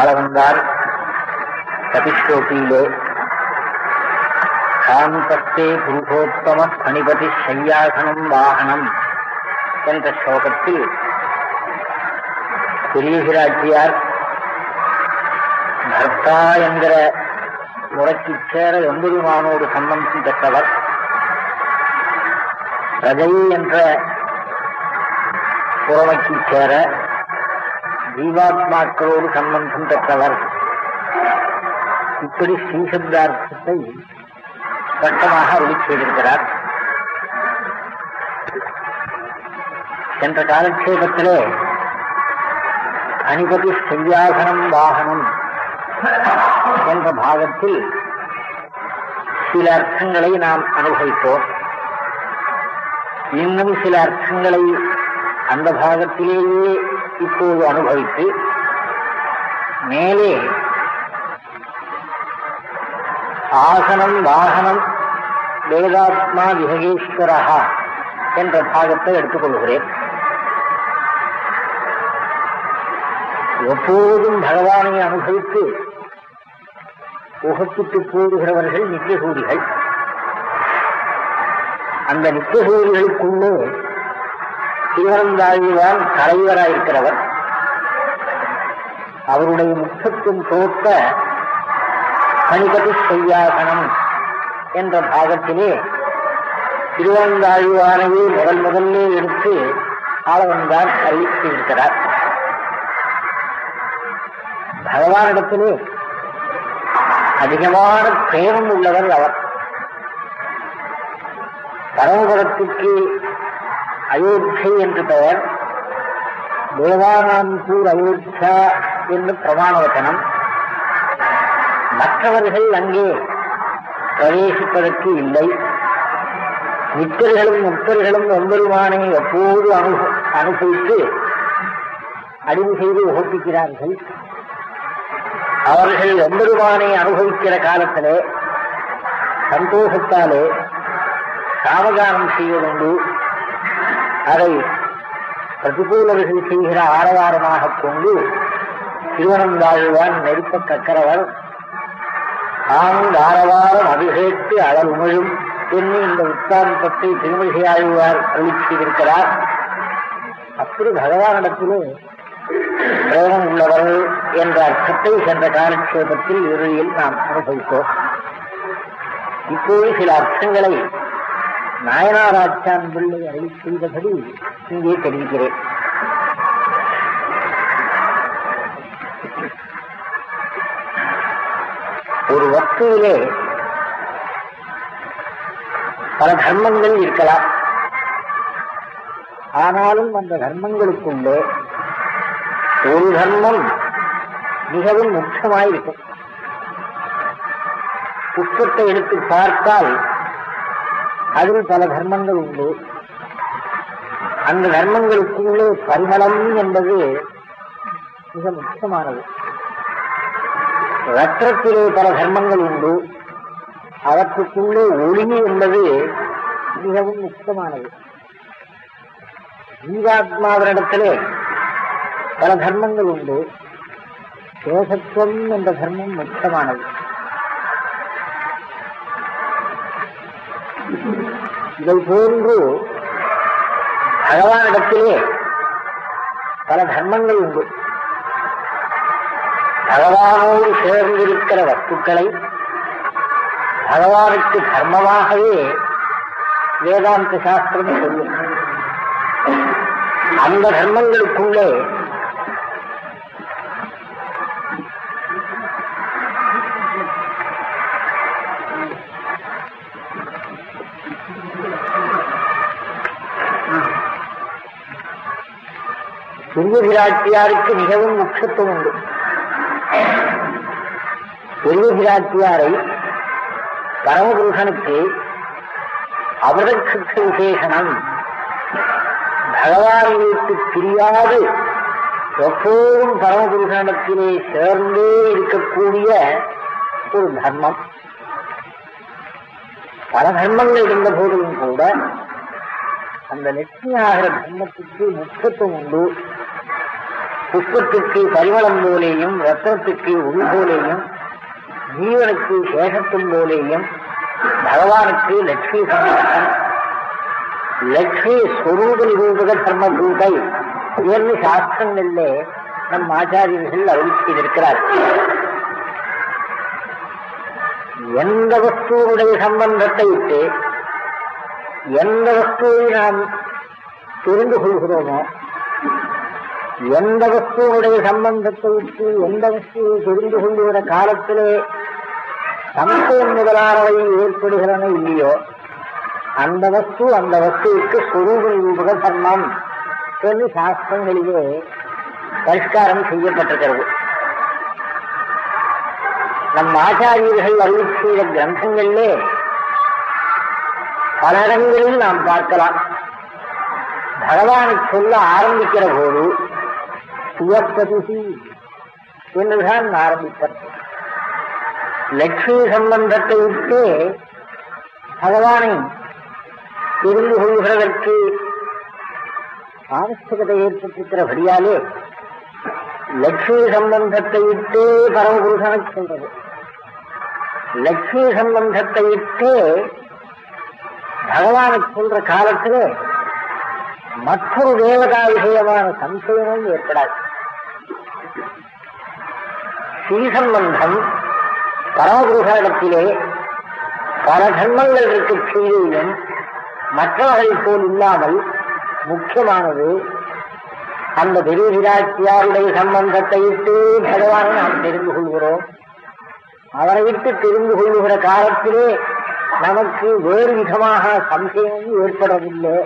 ஆள வந்தார் கபிஸ்ரோபியிலே காந்தத்தே புருஷோத்தம பணிபதி சையாசனம் வாகனம் என்ற ஸ்லோகத்தில் பெரியகிராட்சியார் பர்த்தா என்கிற முறைக்கு சேர எம்பெருமானோடு சம்பந்தம் பெற்றவர். ரஜை என்ற புறமைக்கு சேர ஜீவாத்மாக்களோடு சம்பந்தம் பெற்றவர். இப்படி ஸ்ரீசப்தார்த்தத்தை ஸ்பஷ்டமாக அருளி செய்திருக்கிறார். சென்ற காலக்ஷேபத்திலே அணிபதி செய்யாசனம் வாகனம் என்ற பாகத்தில் சில அர்த்தங்களை நாம் அனுபவித்தோம். இன்னும் சில அர்த்தங்களை அந்த பாகத்திலேயே இப்போது அனுபவித்து மேலே ஆசனம் வாகனம் வேதாத்மா விஹகேஸ்வரஹா என்ற பாகத்தை எடுத்துக்கொள்கிறேன் எப்போதும் பகவானை அனுபவித்து உகப்பிட்டு போடுகிறவர்கள் நித்தியசூரிகள். அந்த நித்தியசூரிகளுக்குள்ளே திருவனந்தாழ்வான் தலைவராயிருக்கிறவர். அவருடைய முற்றத்தும் தோற்ற கணிபதி செய்யாசனம் என்ற பாகத்திலே திருவந்தாழ்வானையே முதல் முதல்லே எடுத்து ஆளவன்தான் அறிவித்திருக்கிறார். பகவானிடத்திலே அதிகமான பெயரும் உள்ளவர் அவர். பரமபுரத்துக்கு அயோத்தியை என்று பெயர். தேவானாந்தூர் அயோத்தியா என்று பிரமாண வச்சனம் மற்றவர்கள் அங்கே பிரவேசிப்பதற்கு இல்லை. நித்தர்களும் முத்தர்களும் எம்பெருமானை எப்போது அனு அனுபவித்து அறிவு செய்து உகப்பிக்கிறார்கள்? அவர்கள் எம்பெருமானை அனுபவிக்கிற காலத்திலே சந்தோஷத்தாலே சாவகானம் செய்வதுண்டு. அதை பிரதிகூலர்கள் செய்கிற ஆரவாரமாக கொண்டு திருவனந்தாழ்வான் நெருப்ப கக்கரவர் ஆனந்த ஆரவாரம் அபிஷேத்து அவர் உமிழும் என்று இந்த உத்தாந்தத்தை திருமதி ஆழ்வார் அருளி செய்திருக்கிறார் அப்படி பகவானிடத்திலே பிரேமம் உள்ளவர்கள் என்ற அர்த்தத்தை சென்ற காலக்ஷேபத்தில் இறுதியில் நாம் அனுபவித்தோம். இப்போது சில அர்த்தங்களை நாயனாராச்சான் பிள்ளை அருளி செய்தபடி இங்கே தெரிவிக்கிறேன் ஒரு வஸ்துவிலே பல தர்மங்கள் இருக்கலாம். ஆனாலும் அந்த தர்மங்களுக்குள்ளே ஒரு தர்மம் மிகவும் முக்கியமாயிருக்கும் புத்தத்தை எடுத்து பார்த்தால் அதில் பல தர்மங்கள் உண்டு. அந்த தர்மங்களுக்குள்ளே பரிமளம் என்பது மிக முக்கியமானது. ரத்தத்திலே பல தர்மங்கள் உண்டு. அவற்றுக்குள்ளே ஒளி என்பது மிகவும் முக்கியமானது. ஜீவாத்மாவினிடத்திலே பல தர்மங்கள் உண்டு. தேசத்துவம் என்ற தர்மம் முக்கியமானது. இதை போன்று பகவானிடத்திலே பல தர்மங்கள் உண்டு. பகவானோடு சேர்ந்திருக்கிற வஸ்துக்களை பகவானுக்கு தர்மமாகவே வேதாந்த சாஸ்திரம் சொல்லும். அந்த தர்மங்களுக்குள்ளே பெரிய பிராட்டியாருக்கு மிகவும் முக்கியத்துவம் உண்டு. பெரிய பிராட்டியாரை பரமபுருஷனுக்கு அவதற்கு விசேஷனம் பகவான் வீட்டு பிரியாது எப்போதும் பரமபுருஷனிடத்திலே சேர்ந்தே இருக்கக்கூடிய ஒரு தர்மம். பல தர்மங்கள் இருந்த போதிலும் கூட அந்த லட்சுமியாகிற தர்மத்துக்கு முக்கியத்துவம் உண்டு. புஷ்பத்துக்கு பரிமளம் போலேயும் ரத்னத்துக்கு உள் போலேயும் ஜீவனுக்கு சேஷத்தும் போலேயும் பகவானுக்கு லட்சுமி சம்பந்தம் லட்சுமி ஸ்வரூப நிரூபக தர்மபூதை என்று சாஸ்திரங்களிலே நம் ஆச்சாரியர்கள் அருள் செய்திருக்கிறார் எந்த வஸ்துவனுடைய சம்பந்தத்தை விட்டு எந்த வஸ்துவை நாம் தெரிந்து கொள்கிறோமோ எந்த வஸ்துவனுடைய சம்பந்தத்தை விட்டு எந்த வஸ்துவை தெரிந்து கொள்ளுகிற காலத்திலே சம்சயம் முதலானவை ஏற்படுகிறன இல்லையோ அந்த வஸ்து அந்த வஸ்துவுக்கு ஸ்வரூப ரூபக தர்மம் என்று சாஸ்திரங்களிலே பரிஷ்காரம் செய்யப்பட்டிருக்கிறது. நம் ஆச்சாரியர்கள் அருள் செய்த கிரந்தங்களிலே பல இடங்களில் நாம் பார்க்கலாம். பகவானை சொல்ல ஆரம்பிக்கிற போது சுயப்பதிசி என்றுதான் ஆரம்பிப்பார் லட்சுமி சம்பந்தத்தை விட்டு பகவானை தெரிந்து கொள்கிறதற்கு ஆவசியகதை ஏற்பட்டிருக்கிறபடியாலே லட்சுமி சம்பந்தத்தை விட்டே பரமபுருஷனை சொல்றது லட்சுமி சம்பந்தத்தை விட்டு பகவானை சொல்ற காலத்திலே மற்றொரு தேவதா விஷயமான சம்சயமும் ஏற்படாது. ஸ்ரீசம்பந்தம் பரமபுருஷனிடத்திலே பல தர்மங்கள் இருக்க செய்தியும் மற்றவர்கள் போல் இல்லாமல் முக்கியமானது அந்த பெரிய விராட்சியாருடைய சம்பந்தத்தை விட்டு பகவானை நாம் தெரிந்து கொள்கிறோம். அவரை விட்டு தெரிந்து கொள்ளுகிற காலத்திலே நமக்கு வேறு விதமாக சம்சயம் ஏற்படவில்லை.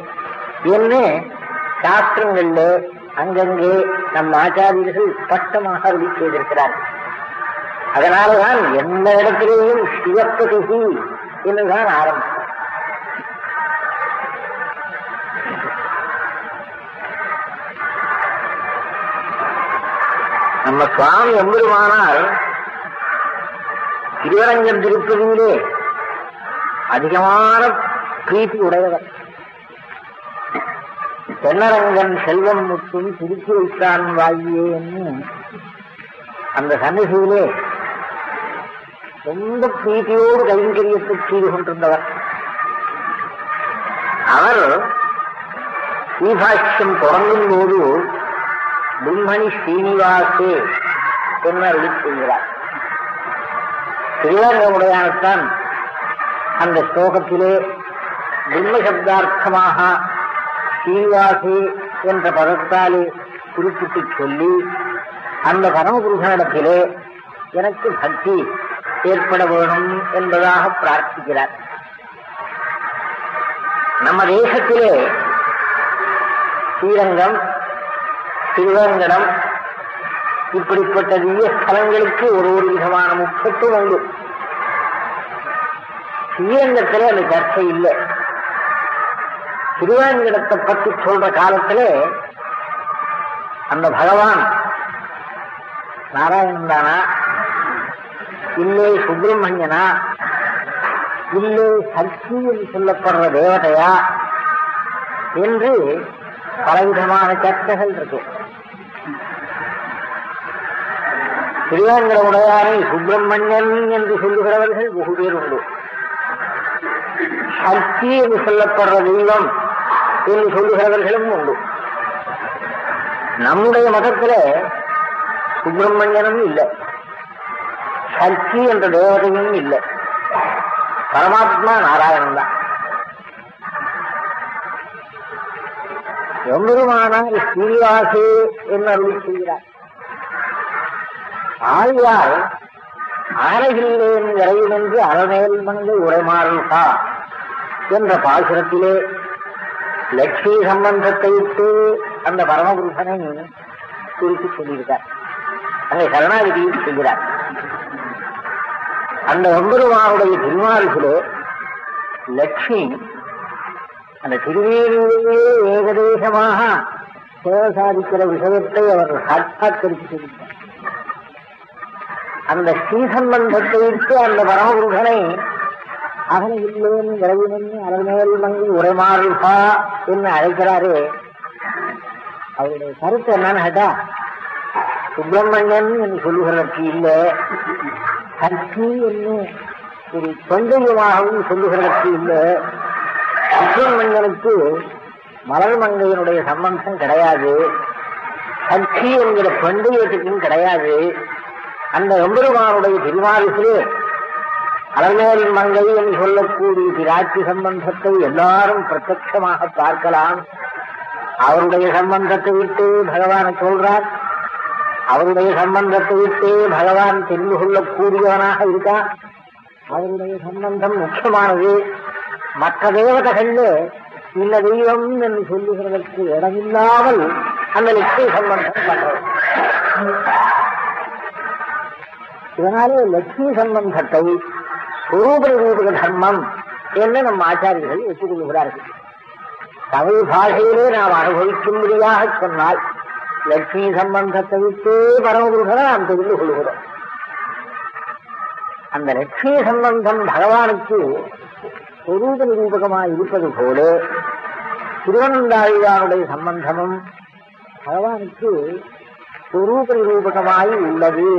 என்று சாஸ்திரங்கள்ல அங்கங்கே நம் ஆச்சாரியர்கள் ஸ்பஷ்டமாக அருளி அதனாலதான் எந்த இடத்திலேயும் சிவப்பதிசி என்றுதான் ஆரம்பம் நம்ம சுவாமி எம்பெருமானால் திருவரங்கம் திருப்பதியிலே அதிகமான பிரீத்தி உடையவர். தென்னரங்கன் செல்வம் முற்றும் திருச்சி வைத்தான் வாயியே என்னும் அந்த சன்னிதியிலே ரொம்ப பிரீத்தியோடு கைங்கரியத்தை செய்து கொண்டிருந்தவர்? அவர் ஸ்ரீபாஷ்யம் தொடங்கும் போது பிரம்மணி ஸ்ரீனிவாசே என்று அருளி செய்கிறார் திருவங்கமுடையானத்தான் அந்த ஸ்லோகத்திலே பிரம்மசப்தார்த்தமாக ஸ்ரீனிவாசே என்ற பதத்தாலே குறிப்பிட்டு சொல்லி அந்த பரமபுருஷனிடத்திலே எனக்கு பக்தி ஏற்பட வேணும் என்பதாக பிரார்த்திக்கிறார். நம்ம தேசத்திலே ஸ்ரீரங்கம் திருவேங்கடம் இப்படிப்பட்ட திவ்ய ஸ்தலங்களுக்கு ஒரு ஒரு விதமான முக்கியத்துவம் உண்டு. ஸ்ரீரங்கத்திலே அந்த சர்ச்சை இல்லை. திருவேங்கடத்தை பற்றி சொல்ற காலத்திலே அந்த பகவான் நாராயணன் தானா இல்லை சுப்பிரமணியனா? இல்லை சக்தி என்று சொல்லப்படுற தேவதையா? என்று பலவிதமான சர்ச்சைகள் இருக்கு. திருவேங்கட உடையாரை சுப்பிரமணியன் என்று சொல்லுகிறவர்கள் வெகு பேர் உண்டு. சக்தி என்று சொல்லப்படுற தெய்வம் என்று சொல்லுகிறவர்களும் உண்டு. நம்முடைய மதத்திலே சுப்பிரமணியனும் இல்லை. சக்தி என்ற தேவதையும் இல்லை. பரமாத்மா நாராயணன் தான். எம்பெருமானார் ஸ்ரீவாசு என்று அருள் செய்கிறார். ஆழ்வார் ஆரகில்லேன் இறைவென்று அறமேல் மங்கை உரைமாறல்கா என்ற பாசுரத்திலே லட்சுமி சம்பந்தத்தை விட்டு அந்த பரமபுருஷனை குறித்து சொல்லியிருக்கார். அங்கே கருணாநிதி செய்கிறார். அந்த ஒம்பெருமானுடைய திருவாரிசிலே லட்சுமி அந்த திருவேணியிலேயே ஏகதேசமாக சேவை சாதிக்கிற விஷயத்தை அவர் சாட்சாத்கரித்து சொல்லியிருக்கார் அந்த ஸ்ரீசம்பந்தத்தை விட்டு அந்த பரமபுருஷனை அவனை இல்லேன் விரைவினன் அறமேல் மங்கி உரைமாறுபா என்று அழைக்கிறாரே. அவருடைய கருத்து என்னன்னு கேட்டா சுப்பிரமணியன் என்று சொல்லுகிறதற்கு இல்லை. கற்று என்று ஒரு தொண்டையமாகவும் சொல்லுகிறதற்கு இல்லை. சுப்பிரமணியனுக்கு மலர் மங்கையனுடைய சம்பந்தம் கிடையாது. கட்சி என்கிற பந்தயத்துக்கும் கிடையாது. அந்த எம்பெருமானுடைய திருமாலிசிலே அலமேல் மங்கை என்று சொல்லக்கூடிய திராட்சி சம்பந்தத்தை எல்லாரும் பிரத்யமாக பார்க்கலாம். அவருடைய சம்பந்தத்தை விட்டு பகவானை சொல்றார் அவருடைய சம்பந்தத்தை விட்டு பகவான் தெரிந்து கொள்ளக்கூடியவனாக இருக்கான் அவருடைய சம்பந்தம் முக்கியமானது. மற்ற தேவதைகள்ல இந்த தெய்வம் என்று சொல்லுகிறதற்கு இடமில்லாமல் அந்த லட்சுமி சம்பந்தம் பண்றது. இதனாலே லட்சுமி சம்பந்தத்தை சுரூப ரூபக தர்மம் என்று நம் ஆச்சாரியர்கள் ஒத்துக்கொள்கிறார்கள் தமிழ் பாஷையிலே நாம் அனுபவிக்கும்படியாக சொன்னால் லட்சுமி சம்பந்தத்தை விட்டே பரமபுருஷனை நாம் தெரிந்து கொள்கிறோம் அந்த லட்சுமி சம்பந்தம் பகவானுக்கு சொரூப நிரூபகமாக இருப்பது போல திருவனந்தாழ்வானுடைய சம்பந்தமும் பகவானுக்கு சொரூப நிரூபகமாய் உள்ளது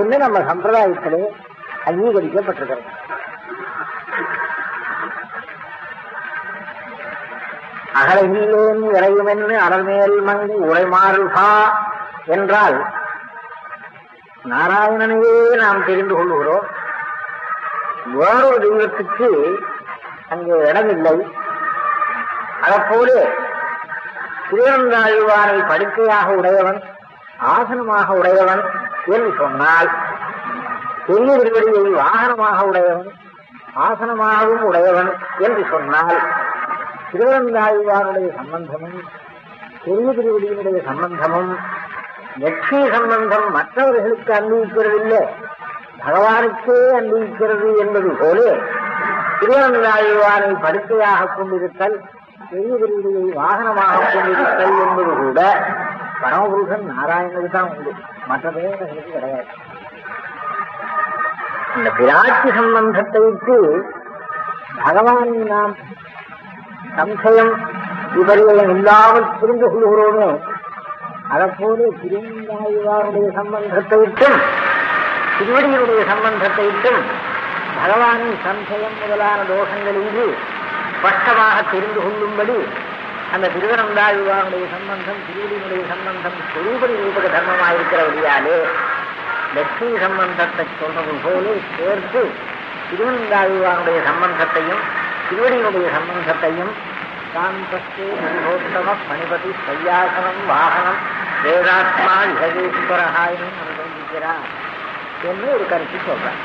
என்று நம்ம சம்பிரதாயத்திலே அங்கீகரிக்கப்பட்டிருக்கிறது. அகலகிலேன் இறையுமென்று அடல்மேல் மங்கி உரைமாறுகா என்றால் நாராயணனையே நாம் தெரிந்து கொள்ளுகிறோம். வேறொரு தெய்வத்துக்கு அங்கே இடமில்லை. அதப்போது திருவந்தாழ்வாரை படுக்கையாக உடையவன் ஆசனமாக உடையவன் என்று சொன்னால் பெரிய திருவடியை வாகனமாக உடையவன் ஆசனமாகவும் உடையவன் என்று சொன்னால் திருவந்தாழ்வாருடைய சம்பந்தமும் பெரிய திருவடியினுடைய சம்பந்தமும் லட்சுமி சம்பந்தம் மற்றவர்களுக்கு அன்பிக்கிறதில்லை பகவானுக்கே அன்பிக்கிறது என்பது போல திருவந்தாழ்வாரை படுக்கையாக கொண்டிருத்தல் பெரிய திருவடியை வாகனமாக கொண்டிருத்தல் என்பது கூட பரமபுருஷன் நாராயணனுக்கு தான் உண்டு. மற்ற தேவதைகளுக்கு கிடையாது. இந்த பிராட்சி சம்பந்தத்தை விட்டு பகவானை நாம் சம்சயம் இவர்களை இல்லாமல் புரிந்து கொள்கிறோமே அதப்போல திருவந்தாழ்வாருடைய சம்பந்தத்தை விட்டும் திருவடியினுடைய சம்பந்தத்தை விட்டும் பகவானின் சம்சயம் முதலான தோஷங்களின்றி ஸ்பஷ்டமாக தெரிந்து கொள்ளும்படி அந்த திருவனந்தாழ்வாருடைய சம்பந்தம் திருவடியினுடைய சம்பந்தம் சுரூபரி ரூபக தர்மமாயிருக்கிறபடியாலே லட்சுமி சம்பந்தத்தை சொன்னது போல சேர்த்து திருவனந்தாழ்வாருடைய சம்பந்தத்தையும் திருவடியினுடைய சம்பந்தத்தையும் சாந்தஸ்தே புருஷோத்தம பணிபதி சையாசனம் வாகனம் வேதாத்மா விகதேஸ்வரஹாயினும் அனுபவிக்கிறார் என்று ஒரு கருத்து சொல்றார்.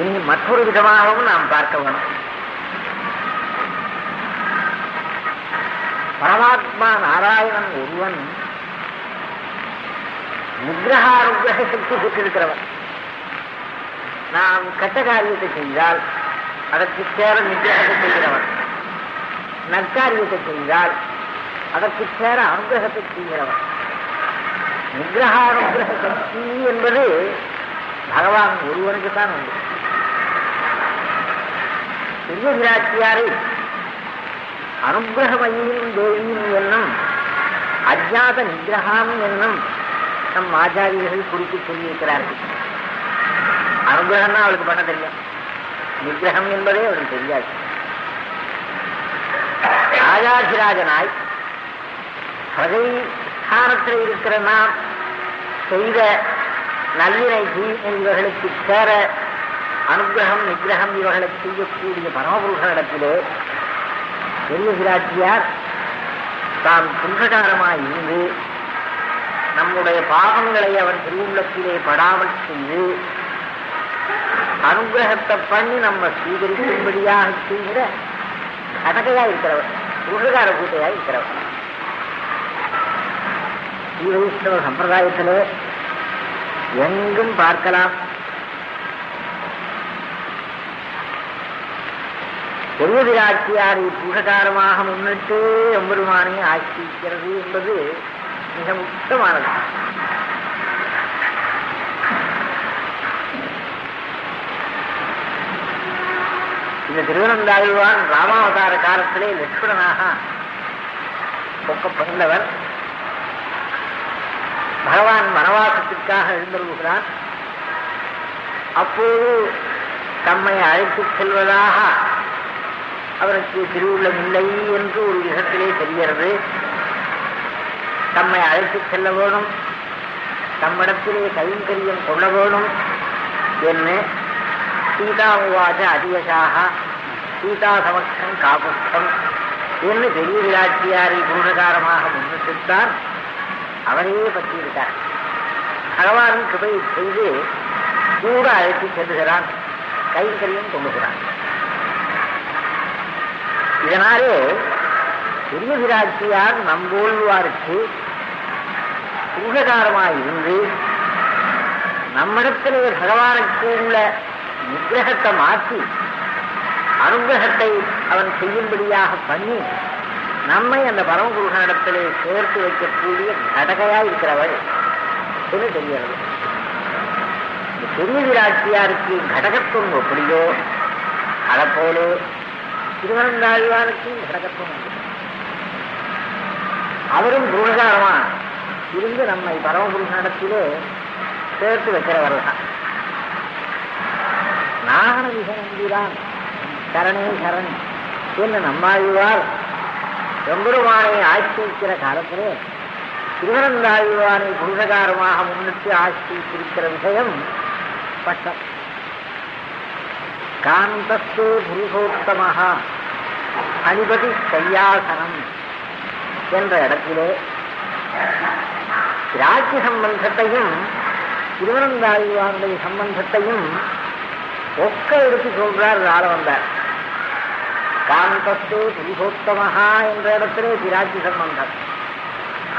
இனி மற்றொரு விதமாகவும் நாம் பார்க்க வேணும் பரமாத்மா நாராயணன் ஒருவன் நிகிரகானுகிரக சக்தி பெற்றிருக்கிறவன். நாம் கெட்ட காரியத்தை செய்தால் அதற்கு சேர நிச்சயத்தை செய்கிறவன் நற்காரியத்தை செய்தால் அதற்கு சேர அனுகிரகத்தை செய்கிறவன் நிகிரகானுகிரக சக்தி என்பது பகவான் ஒருவனுக்கு தான் உண்டு. பெரிய விராட்சியாரை அனுகிரகமயிலும் தேவியும் என்னும் அஜாத நிகிரகம் என்னும் நம் ஆச்சாரியர்கள் குறித்து சொல்லியிருக்கிறார்கள் அனுகிரகம்னா அவளுக்கு பண்ண தெரியும். நிகிரகம் என்பதே அவளுக்கு தெரியாது. ராஜாதிராஜனாய் பிரதை ஸ்தானத்தில் இருக்கிற நாம் செய்த நல்லினை தீமை இவர்களுக்கு சேர அனுகிரகம் நிகிரகம் இவர்களை செய்யக்கூடிய பரமபுருஷனிடத்திலே பெரிய சிராட்சியார் தாம் புருஷகாரமாய் இருந்து நம்முடைய பாவங்களை அவன் திருவுள்ளத்திலே படாமல் செய்து அனுகிரகத்தை பண்ணி நம்ம ஸ்வீகரிக்கும்படியாக செய்கிற கடகையா இருக்கிறவர் உருகார கூட்டையா இருக்கிறவர். ஸ்ரீவைஷ்ணவ சம்பிரதாயத்திலே எங்கும் பார்க்கலாம். பெரிய விராட்சியாரை முன்னிட்டு எம்பெருமானை ஆட்சிக்கிறது என்பது மிக முக்கியமானது இந்த திருவனந்தாழ்வான் ராமாவதார காலத்திலே லட்சுமணனாக ஒக்க பிறந்தவர் பகவான் வனவாசத்திற்காக எழுந்தருள்கிறார். அப்போது தம்மை அழைத்துச் செல்வதாக அவருக்கு திருவுள்ளம் இல்லை என்று ஒரு விதத்திலே தெரிகிறது. தம்மை அழைத்துச் செல்ல வேணும். தம்மிடத்திலே கைங்கரியம் கொள்ள வேணும். என்று சீதா உவாச்ச அதியசாக சீதா சமஸ்தம் காபுஷ்டம் என்று பெரிய விராட்சியாரை பூர்ணகாரமாக முன்னிட்டுத்தான் அவரையே பற்றியிருக்கார். பகவான் கிருபை செய்து கூட அழைத்து செல்லுகிறான் கைங்கரியம் கொள்ளுகிறான். இதனாலே பெரிய விராட்சியார் நம்போழ்வாருக்கு பூககாரமாயிருந்து நம்மிடத்திலே பகவானுக்கு உள்ள நிகிரகத்தை மாற்றி அனுகிரகத்தை அவன் செய்யும்படியாக பண்ணி நம்மை அந்த பரமபுருஷனிடத்திலே சேர்த்து வைக்கக்கூடிய கடகையா இருக்கிறவள் என்று தெரிகிறது. பெரிய விராட்சியாருக்கு கடகத்துவம் எப்படியோ போல திருவனந்தாழ்வானுக்கும் கடகத்துவம் அவரும் குருகாரமா இருந்து நம்மை பரமபுருஷனிடத்திலே சேர்த்து வைக்கிறவர் தான். நாகன விசனந்திதான் சரணே சரண் என்று நம்மாழ்வார் எம்பெருமானை ஆட்சிக்கிற காலத்திலே திருவனந்தாழ்வானை புருஷகாரமாக முன்னிட்டு ஆட்சித்திருக்கிற விஷயம் பட்டம் காந்தஸ்தே புருஷோத்தமாக அணிபதி கையாசனம் என்ற இடத்திலே ராஜ்ய சம்பந்தத்தையும் திருவனந்தாழ்வாருடைய சம்பந்தத்தையும் ஒக்க எடுத்து சொல்றார் ஆள வந்தார் காந்தஸ்தே புருஷோத்தமஹா என்ற இடத்திலே திராட்சி சம்பந்தம்.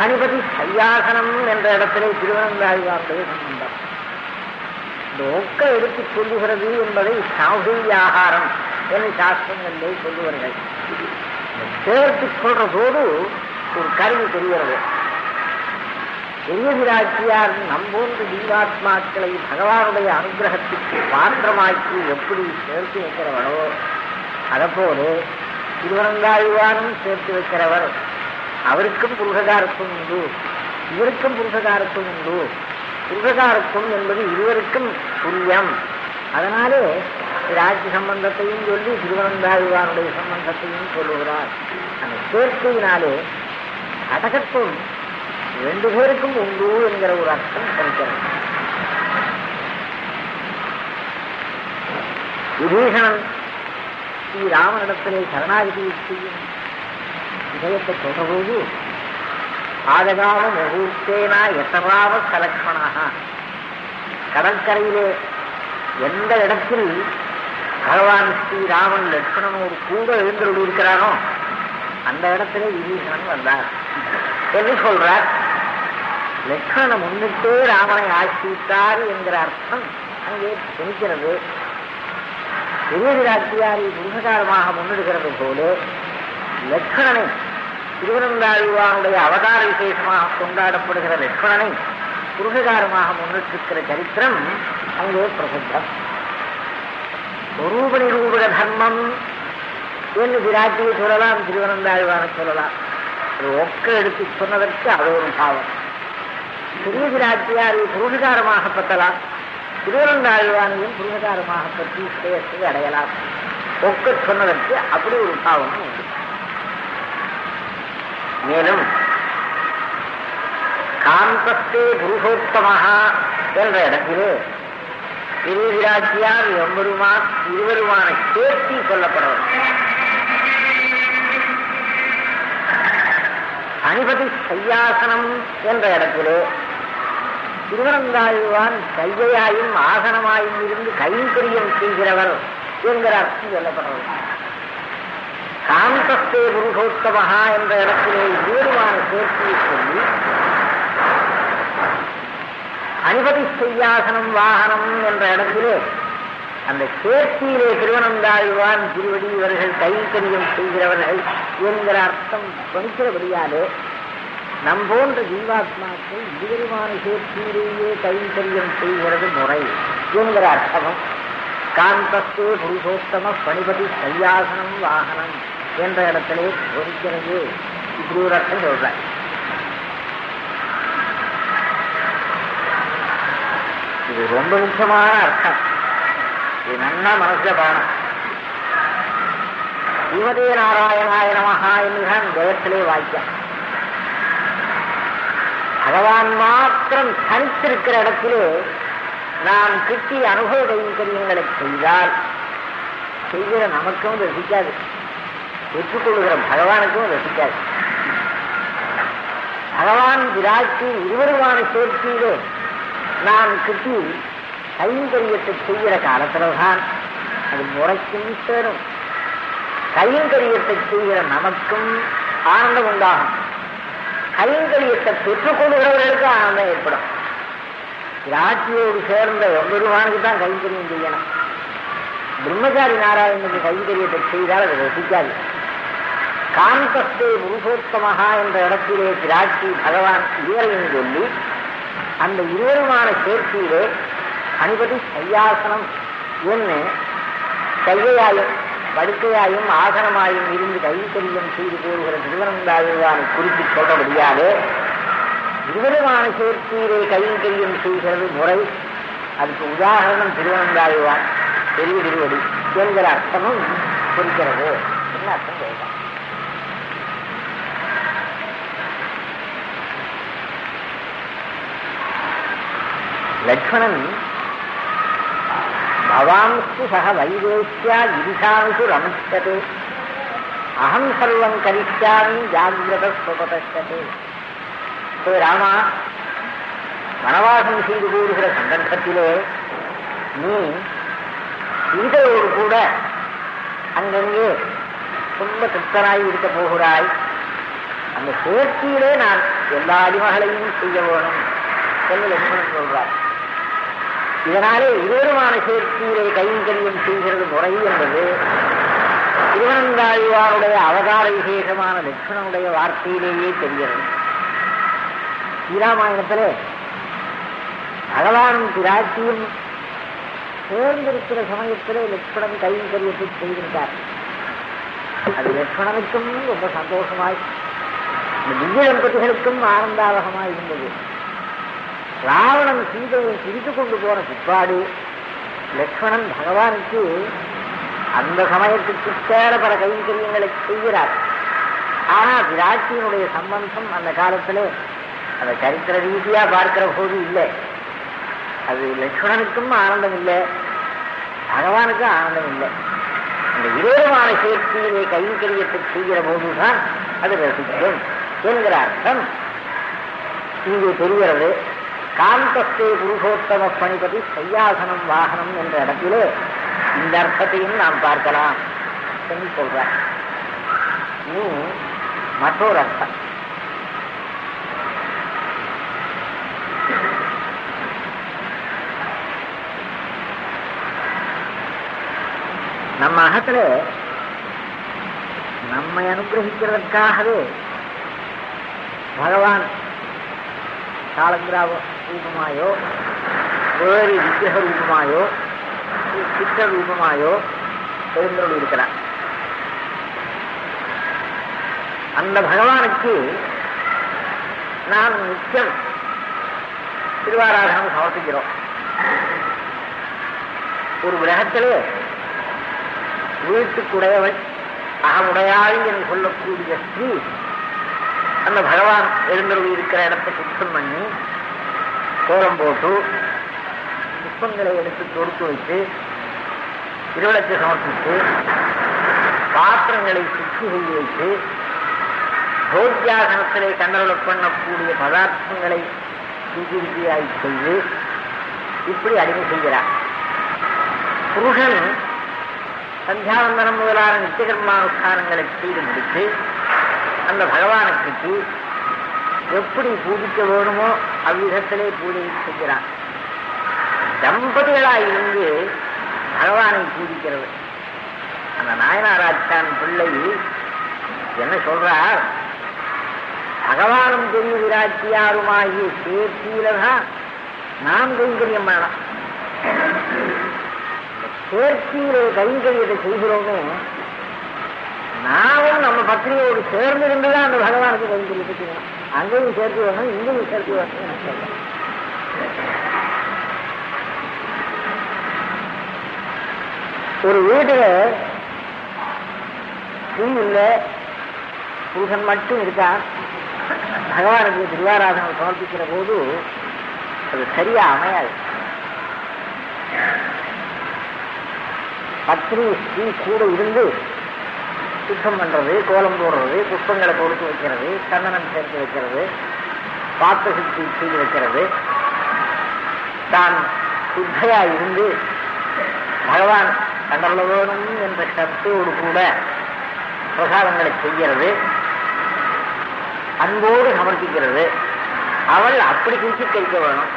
அணிபதி சையாசனம் என்ற இடத்திலே திருவனந்தாழ்வாருடைய சம்பந்தம். இந்த ஒக்க எடுத்து சொல்லுகிறது என்பதை சாஹுரியாகாரம் என்று சாஸ்திரங்களிலே சொல்லுவார்கள். சேர்த்து சொல்ற போது ஒரு கருவி தெரிகிறது. பெரிய விராட்சியார் நம்போன்று ஜீவாத்மாக்களை பகவானுடைய அனுகிரகத்துக்கு பாத்திரமாக்கி எப்படி சேர்த்து வைக்கிறவனோ அதப்போல திருவரங்காயுவானும் சேர்த்து வைக்கிறவர். அவருக்கும் புருஷகாரத்துவம் உண்டு. இவருக்கும் புருஷகாரத்துவம் உண்டு. புருஷகாரத்துவம் என்பது இருவருக்கும் துல்லியம். அதனாலே ராஜ்ய சம்பந்தத்தையும் சொல்லி திருவனந்தாழ்வானுடைய சம்பந்தத்தையும் சொல்லுகிறார். அந்த சேர்க்கையினாலே கடகத்துவம் ரெண்டு பேருக்கும் உண்டு என்கிற ஒரு அர்த்தம் கிடைக்கிறது விபீஷணன் ஸ்ரீ ராமனிடத்திலே சரணாகதி செய்யும் விஷயத்தை சொல்றபோது ஆதகால முகூர்த்தேனா எத்தராவ சலக்ஷணாக கடற்கரையிலே எந்த இடத்தில் பகவான் ஸ்ரீராமன் லட்சுமணனோடு கூட எழுந்தருள் இருக்கிறானோ அந்த இடத்திலே விபீஷணன் வந்தார். என்று சொல்றார். லட்சுமணனை முன்னிட்டே ராமனை ஆட்சித்தார் என்கிற அர்த்தம் அங்கே துணிக்கிறது பெரிய விராட்சியாரை புருஷகாரமாக முன்னிடுகிறது போல லட்சணனை திருவனந்தாழ்வானுடைய அவதார விசேஷமாக கொண்டாடப்படுகிற லட்சணனை குருககாரமாக முன்னிட்டிருக்கிற சரித்திரம் அங்கே பிரசித்தம் சொரூப நிரூபக தர்மம் என்று விராட்டியை சொல்லலாம் திருவனந்தாழ்வான சொல்லலாம். ஒரு ஒக்க எடுத்து சொன்னதற்கு அது ஒரு பாவம். பெரிய விராட்டியாரை புருஷகாரமாக பற்றலாம் திருவனந்தாழ்வானையும் புருஷகாரமாக பற்றி ஸ்ரேயத்தை அடையலாம். ஒக்க சொன்னதற்கு அப்படி ஒரு பாவம் உண்டு. மேலும் காந்தஸ்தே புருஷோத்தமாக என்ற இடத்திலே பெரிய எம்பெருமான் இருவருமான சேர்த்தி சொல்லப்படுறது அனிபதி சையாசனம் என்ற இடத்திலே திருவரந்தாழ்வான் கையையாயும் ஆசனமாயும் இருந்து கைங்கரியம் செய்கிறவர் என்கிற அர்த்தம் சொல்லப்படுறது காந்தஸ்தே புருஷோத்தமஹா என்ற இடத்திலே வேறுமான சேர்த்தியை சொல்லி அணிபதி செய்யாசனம் வாகனம் என்ற இடத்திலே அந்த சேர்த்தியிலே திருவனந்தாழ்வான் திருவடி இவர்கள் கைங்கரியம் செய்கிறவர்கள் என்கிற அர்த்தம் துணிக்கிறபடியாலே நம் போன்ற ஜீவாத்மாக்கள் இருவருமான சேர்த்தியிலேயே கைங்கரியம் செய்கிறது முறை என்கிற அர்த்தமும் காந்தஸ்து புருஷோத்தம பணிபதி கையாசனம் வாகனம் என்ற இடத்திலே துணிக்கிறது இப்படி ஒரு அர்த்தம் சொல்றேன். இது ரொம்ப முக்கியமான அர்த்தம். இது நன்னா மனசுல பாடம். ஸ்ரீமதே நாராயணாய நமஹா என்றுதான் ஜெயத்திலே வாக்கியம் பகவான் மாத்திரம் தனித்திருக்கிற இடத்திலே நாம் கிட்டி அனுபவ கைங்கரியங்களை செய்தால் செய்கிற நமக்கும் ரசிக்காது. பெற்றுக்கொள்கிற பகவானுக்கும் ரசிக்காது. பகவான் விராட்சி இருவருமான சேர்த்தியிலே நாம் கிட்டி கைங்கரியத்தை செய்கிற காலத்தில்தான் அது முறைக்கும் சேரும். கைங்கரியத்தை செய்கிற நமக்கும் ஆனந்தம் உண்டாகும். கைங்கரியத்தை பெற்றுக்கொள்கிறவர்களுக்கு ஆனந்தம் ஏற்படும். ராட்சியோடு சேர்ந்த பெருமானுக்கு தான் கைங்கரியம் செய்யணும் பிரம்மச்சாரி நாராயணனுக்கு கைங்கரியத்தை செய்தால் அது ரசிக்காது. காந்தஸ்தே புருஷோத்தமஹா என்ற இடத்திலே திராட்சி பகவான் இருவரையும் சொல்லி அந்த இருவருமான சேர்க்கையிலே அனுபதி சையாசனம் என்று கையாயம் படுக்கையாயும் ஆசனமாயும் இருந்து கைத்தறியம் செய்து போடுகிற திருவனந்தாயுவானை குறித்து சொல்றபடியாலே இருவருமான சேர்த்தீரை கைங்கரியம் செய்கிறது முறை. அதுக்கு உதாரணம் திருவனந்தாழ்வான் பெரிய திருவடி. என்கிற அர்த்தமும் குறிக்கிறது. என்ன அர்த்தம் கேட்கலாம் லக்ஷ்மணன் பவாம்ஸ்து சக வைதேஷ்யா கிரிசாமிஷு ரமிஷ்யதே. அகம் சர்வம் கரிஷ்யாமி ஜாகிரத ஸ்வபதே ஹே ராமா வனவாசம் செய்து கூறுகிற சந்தர்ப்பத்திலே நீ சீதையோடு கூட அங்கங்கே ரொம்ப திருப்தனாய் இருக்க போகிறாய். அந்த சேர்த்தியிலே நான் எல்லா அடிமகளையும் செய்ய வேணும். என்று லட்சுமணன் சொல்றார். இதனாலே இருவருமான சேர்த்தியிலே கைங்கரியம் செய்கிறது முறை என்பது திருவனந்தாழ்வாருடைய அவதார விசேஷமான லட்சுமணனுடைய வார்த்தையிலேயே தெரிகிறது. ஸ்ரீராமாயணத்தில் பகவானும் பிராட்டியும் சேர்ந்திருக்கிற சமயத்திலே லட்சுமணன் கைங்கரியத்தை செய்திருக்கார் அது லட்சுமணனுக்கும் ரொம்ப சந்தோஷமாய் இந்த திவ்ய தம்பதிகளுக்கும் ஆனந்தாவகமாய் இருந்தது. ராவணன் சீதையை பிரித்து கொண்டு போன பிற்பாடு லக்ஷ்மணன் பகவானுக்கு அந்த சமயத்துக்கு சேர பல கைங்கரியங்களை செய்கிறார். ஆனா விராட்சியினுடைய சம்பந்தம் அந்த காலத்தில் அந்த சரித்திர ரீதியா பார்க்கிற போது இல்லை. அது லக்ஷ்மணனுக்கும் ஆனந்தம் இல்லை பகவானுக்கும் ஆனந்தம் இல்லை. அந்த இருவருமான சேர்த்தியிலே கைங்கரியத்தை செய்கிற போதுதான் அது ரசிக்கும் என்கிற அர்த்தம். இங்கே தெரிகிறது. காந்தஸ்தே புருஷோத்தம பணிபதி சையாசனம் வாகனம் என்ற இடத்திலே இந்த அர்த்தத்தையும் நாம் பார்க்கலாம் என்று சொல்ற நீ மற்றொரு அர்த்தம். நம்ம அகத்துல நம்மை அனுகிரகிக்கிறதற்காகவே பகவான் காலங்கிராவ ரூபமாயோ? வேறு விக்கிரக ரூபமாயோ? சித்த ரூபமாயோ? எழுந்தருள் இருக்கிறார். அந்த பகவானுக்கு நாம் நிச்சயம் திருவாராதனம் சமர்ப்பிக்கிறோம். ஒரு கிரகத்திலே வீட்டுக்குடையவன் அகமுடையாள் என்று சொல்லக்கூடிய ஸ்ரீ அந்த பகவான் எழுந்தருள் இருக்கிற இடத்தை சுத்தம் பண்ணி கோலம் போட்டு புஷ்பங்களை எடுத்து தொடுத்து வைத்து திருவிளக்கு சமர்ப்பித்து பாத்திரங்களை சுற்றி செய்து வைத்து போத்தியாசனத்திலே கண்டருளப் பண்ணக்கூடிய பதார்த்தங்களை சுத்தியாய் செய்து இப்படி அடிமை செய்கிறார். புருஷன் சந்தியாவந்தனம் முதலான நித்தியகர்மானுஷ்டானங்களை செய்து முடித்து அந்த பகவானுக்கு எப்படி பூஜிக்க வேணுமோ அவ்விதத்திலே பூஜை செய்கிறான் தம்பதிகளாய் இருந்து பகவானை பூஜிக்கிறது அந்த நாயனாராச்சான் பிள்ளை. என்ன சொல்றார்? பகவானும் பெரிய விராட்சியாருமாகிய சேர்த்தியில்தான் நாம் கைங்கரியம் பண்ணலாம் சேர்த்தியில கைங்கரியத்தை செய்கிறோமே நாமும் நம்ம பத்திரிகையோடு சேர்ந்து இருந்துதான் அந்த பகவானுக்கு கைங்கரியத்தை செய்யணும். அங்கேயும் சேர்த்து வரணும் இங்கேயும் சேர்த்து வரணும் நான் சொல்றேன். ஒரு வீட்டுல ஸ்ரீ இல்லை புருஷன் மட்டும் இருக்கான். பகவானுக்கு திருவாராதனம் சமர்ப்பிக்கிற போது அது சரியா அமையாது. பத்னி ஸ்ரீ கூட இருந்து சுத்தம் பண்ணுறது கோலம் போடுறது புஷ்பங்களை கொடுத்து வைக்கிறது சந்தனம் சேர்த்து வைக்கிறது பாத்திர சுத்தி செய்து வைக்கிறது. தான் சுத்தையாக இருந்து பகவான் கண்டல வேணும் என்ற சத்தோடு கூட பிரசாதங்களை செய்கிறது. அன்போடு சமர்ப்பிக்கிறது. அவள் அப்படி குறித்து கைக்க வேணும்.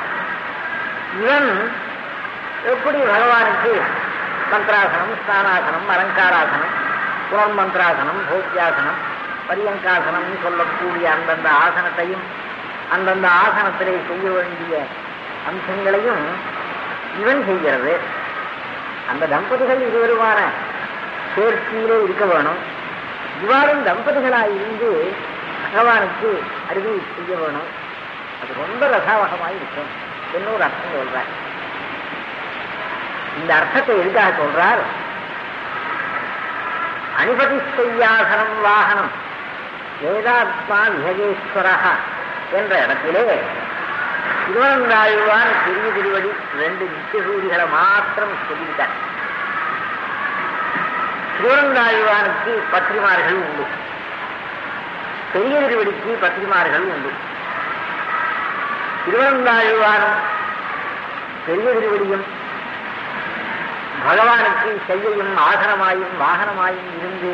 இவன் எப்படி பகவானுக்கு மந்திராசனம் ஸ்நானாசனம் அலங்காராசனம் புனர்மந்திராசனம் போக்கியாசனம் பரியங்காசனம் சொல்லக்கூடிய அந்தந்த ஆசனத்தையும் அந்தந்த ஆசனத்திலே செய்ய வேண்டிய அம்சங்களையும் இவன் செய்கிறது. அந்த தம்பதிகள் இருவருமான சேர்ச்சியிலே இருக்க வேணும். இவ்வாறும் தம்பதிகளாக இருந்து பகவானுக்கு அருகே செய்ய வேணும். அது ரொம்ப ரசாவகமாக இருக்கும். இன்னொரு அர்த்தம் சொல்றார் இந்த அர்த்தத்தை எதுக்காக சொல்றார்? அனுபதி செய்யாதனம் வாகனம். வேதாத்மா விஹகேஸ்வரா என்ற இடத்திலே திருவனந்தாழ்வான் பெரிய திருவடி ரெண்டு நித்தியசூரிகளை மாத்திரம் சொல்லிவிட்டார். திருவனந்தாழ்வானுக்கு பத்திரிமார்கள் உண்டு. பெரிய திருவடிக்கு பத்திரிமார்கள் உண்டு. திருவனந்தாழ்வானும் பெரிய திருவடியும் பகவானுக்கு செய்யையும் ஆசனமாயும் வாகனமாயும் இருந்து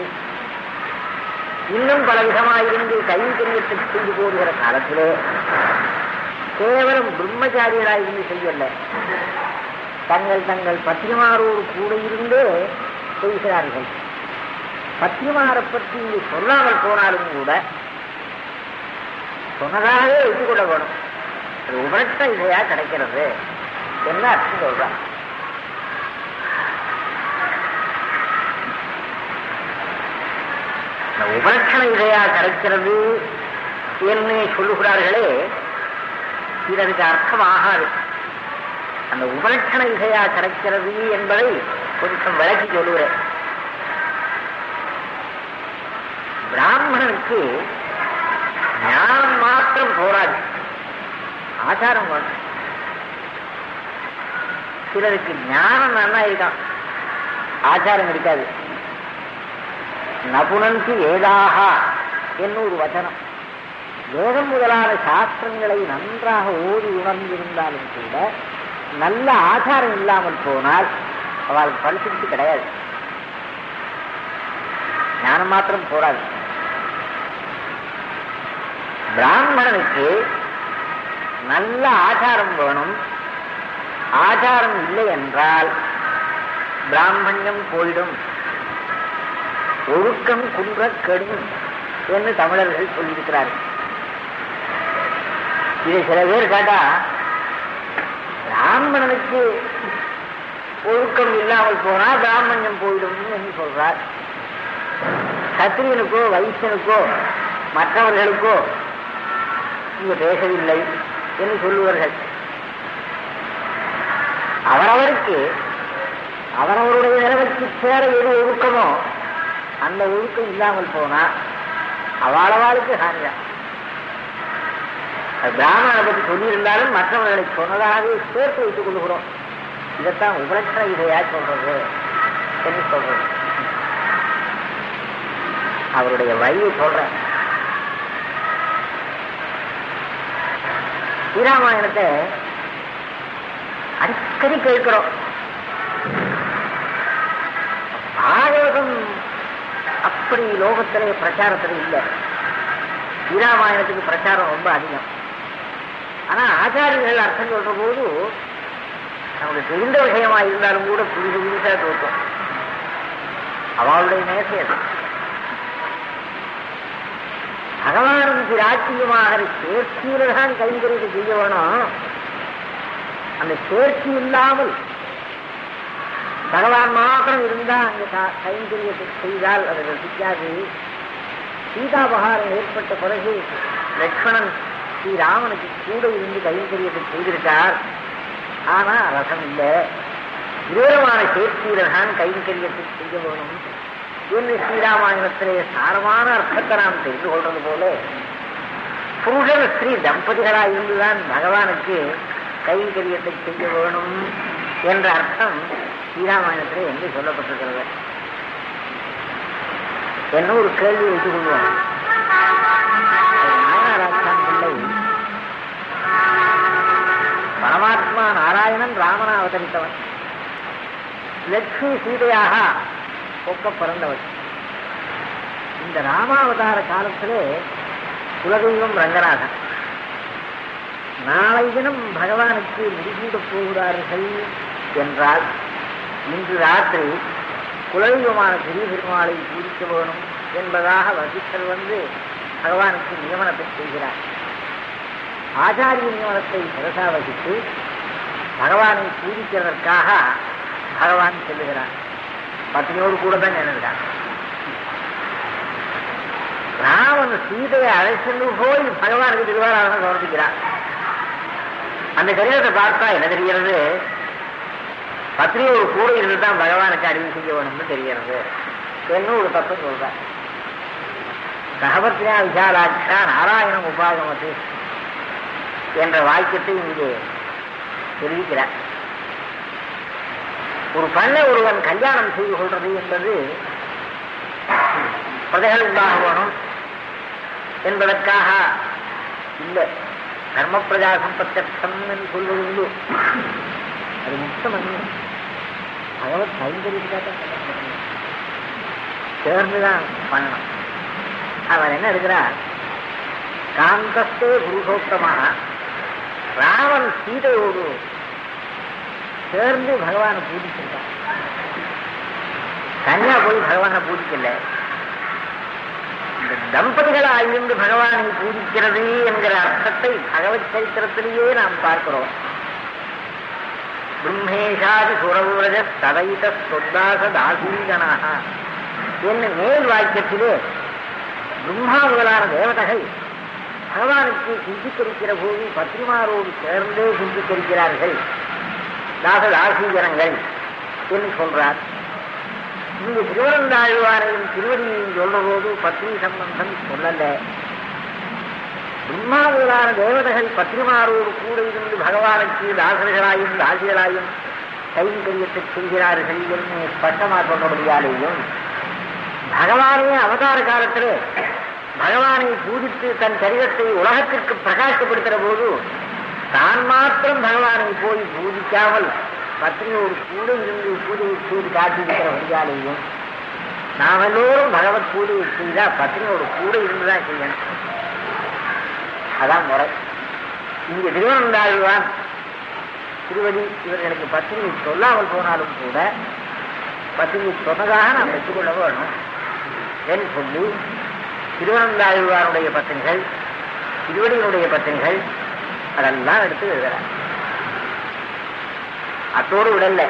இன்னும் பல விதமாயிருந்து கைங்கரியத்தை செய்து போடுகிற காலத்திலே கேவலம் பிரம்மச்சாரிகளாய் இருந்து செய்யல. தங்கள் தங்கள் பத்திரிமாரோடு கூட இருந்தே செய்கிறார்கள். பத்திரிமாரை பற்றி சொல்லாமல் போனாலும் கூட சொன்னதாகவே வைத்துக்கொள்ள வேணும் அது உபரட்ட இதையா கிடைக்கிறது. என்ன அர்த்தம் சொல்றான்? உபலட்சண இதையா கிடைக்கிறது என்று சொல்லுகிறார்களே? இது அதுக்கு அர்த்தம் ஆகாது அந்த உபலட்சண இசையா கிடைக்கிறது என்பதை கொஞ்சம் விளக்கி சொல்லுகிறேன். பிராமணனுக்கு ஞானம் மாத்திரம் போராது. ஆச்சாரம் போன சிலருக்கு ஞானம் நல்லா இருக்கான் ஆச்சாரம் இருக்காது. நபுணன்கு வேதாக என்ன ஒரு வச்சனம் வேதம் முதலான சாஸ்திரங்களை நன்றாக ஓடி உணர்ந்திருந்தாலும் கூட நல்ல ஆதாரம் இல்லாமல் போனால் அவளுக்கு பரிசுக்கு கிடையாது. ஞானம் மாத்திரம் போராது பிராமணனுக்கு நல்ல ஆச்சாரம் வேணும். ஆச்சாரம் இல்லை என்றால் பிராமணியம் போயிடும். ஒழுக்கம் குன்ற கெடும் என்று தமிழர்கள் சொல்லியிருக்கிறார்கள். இதை சில பேர் கேட்டா பிராமணனுக்கு ஒழுக்கம் இல்லாமல் போனா பிராமணியம் போயிடும் என்று சொல்றார். சத்திரியனுக்கோ வைசியனுக்கோ மற்றவர்களுக்கோ இங்க பேசவில்லை என்று சொல்லுவார்கள். அவரவருக்கு அவரவருடைய நிலைமைக்கு சேர எது ஒழுக்கமோ அந்த ஒழுக்கம் இல்லாமல் போனா அவாளவாளுக்கு ஹானிதான் பிராமணனை பற்றி சொல்லியிருந்தாலும் மற்றவர்களை சொன்னதாகவே சேர்த்து வைத்துக் கொள்கிறோம். இதைத்தான் உபலட்சண இதையா சொல்றது என்று சொல்றது அவருடைய வழியை சொல்றேன். ஸ்ரீராமாயணத்தை அடிக்கடி கேட்கிறோம். பாகவதம் அப்படி லோகத்திலே பிரச்சாரத்தில் இல்லை. ஸ்ரீராமாயணத்துக்கு பிரச்சாரம் ரொம்ப அதிகம். ஆனா ஆச்சாரியர்கள் அர்த்தம் சொல்ற போது நமக்கு தெரிந்த விஷயமா இருந்தாலும் கூட புரிஞ்சு புதுசா தோற்றும் அவளுடைய நேசை அது. பகவானுக்கு ராஜ்யமாக சேர்ச்சியில தான் கைங்கரியம் செய்ய வேணும் அந்த சேர்ச்சி இல்லாமல் பகவான் மாத்திரம் இருந்தா அங்க கா- கைங்கரியத்தை செய்தால் அதை ரசிக்காது சீதாபகாரம் ஏற்பட்ட பிறகு லக்ஷ்மணன் ஸ்ரீராமனுக்கு கூட இருந்து கைங்கரியத்தை செய்திருக்கார். ஆனா ரசம் இல்லை. வீரமான சேர்த்தியில்தான் கைங்கரியத்தை செய்ய வேணும். என்று ஸ்ரீராமாயணத்திலே சாரமான அர்த்தத்தை நாம் தெரிந்து கொள்றது போல புருஷன் ஸ்ரீ தம்பதிகளாக இருந்துதான் பகவானுக்கு கைங்கரியத்தை செய்ய வேணும் என்ற அர்த்தம் ஸ்ரீராமாயணத்தில் எங்கே சொல்லப்பட்டிருக்கிறது. என்ன ஒரு கேள்வி வைத்துக் கொள்வோம் நாயனாராஜான் பிள்ளை பரமாத்மா நாராயணன் ராமனா அவதரித்தவன். லட்சுமி சீதையாக ஒக்க பிறந்தவன் இந்த ராமாவதார காலத்திலே குலதெய்வம் ரங்கநாதன் நாளை தினம் பகவானுக்கு முடிசூடப் போகிறார்கள் என்றால் இன்று ராத்திரி குலதெய்வமான பெரிய பெருமாளை பூரிக்க வேணும் என்பதாக வசித்தல் வந்து பகவானுக்கு நியமனத்தை செய்கிறார். ஆச்சாரிய நியமனத்தை சிரசா வகித்து பகவானை பூஜிக்கிறதற்காக பகவான் செல்லுகிறார். பத்னியோடு கூட தான் நினைக்கிறார். ராமன் சீதையை அழைச்சென்று போய் பகவானுக்கு திருவாராதனை சமர்ப்பிக்கிறார். அந்த கடிதத்தை பார்த்தா என்ன தெரிகிறது? பத்னியோடு கூட இருந்து தான் பகவானுக்கு அறிவு செய்ய வேணும்னு தெரிகிறது. என்ன ஒரு தத்துவம் சொல்றார் சகபத்ரியா விசாலாட்சா நாராயணம் உபாகமத்து என்ற வாக்கியத்தை இங்கே தெரிவிக்கிறார். ஒரு பண்ணை ஒருவன் கல்யாணம் செய்து கொள்றது என்பது பிரதைகள் உண்டாக வேணும் என்பதற்காக இல்லை. தர்ம பிரஜா சம்பத்தம் என்று சொல்வது உண்டு. அது முக்கியம் அல்ல. பகவத் கைங்கரிக்காக சேர்ந்துதான் பண்ணணும். அவர் என்ன எடுக்கிறார் காந்தஸ்தே புருஷோத்தமாக ராமன் சீதையோடு சேர்ந்து பகவானை பூஜிச்சிருக்கான் தனியா போய் பகவானை பூஜிக்கல. இந்த தம்பதிகளாக இருந்து பகவானை பூஜிக்கிறது என்கிற அர்த்தத்தை பகவத் சரித்திரத்திலேயே நாம் பார்க்கிறோம். பிரம்மேஷாதி சுரவுரஜ சதைத சொத்தாச தாசீகனாக என்ன மேல் வாக்கியத்திலே பிரம்மா முதலான தேவதைகள் பகவானுக்கு சிந்திக்கரிக்கிற போது பத்ரிமாரோடு சேர்ந்தே சிந்திக்கரிக்கிறார்கள் தாசதாசீகரங்கள் என்று சொல்றார். இங்கு திருவரந்தாழ்வாரையும் திருவடியையும் சொல்ற போது பத்னி சம்பந்தம் சொல்லலை. பிரம்மாவிலான தேவதைகள் பத்ரிமாரோடு கூட இருந்து பகவானுக்கு தாசர்களாயும் தாசியராயும் கைங்கரியத்தை செய்கிறார்கள் என்று ஸ்பஷ்டமாக சொன்னபடியாலேயும் பகவானே அவதார காலத்தில் பகவானை பூஜித்து தன் சரீரத்தை உலகத்திற்கு பிரகாசப்படுத்துகிற போது தான் மாத்திரம் பகவானை போய் பூஜிக்காமல் பத்னியோடு கூட இருந்து பூஜையை செய்து காட்டியிருக்கிறபடியாலேயும் நாம் எல்லோரும் பகவத் பூஜையை செய்தால் பத்னியோடு கூட இருந்துதான் செய்யணும். அதான் முறை. இங்கே திருவனந்தாழ்வான் திருவடி இவர்களுக்கு பத்தினி சொல்லாமல் போனாலும் கூட பத்தினி சொன்னதாக நாம் பெற்றுக்கொள்ள வேணும் என்று சொல்லி திருவனந்தாழ்வாருடைய பத்தினிகள் திருவடியினுடைய பத்தினிகள் அதெல்லாம் எடுத்து எழுதுகிறார். அத்தோடு விடல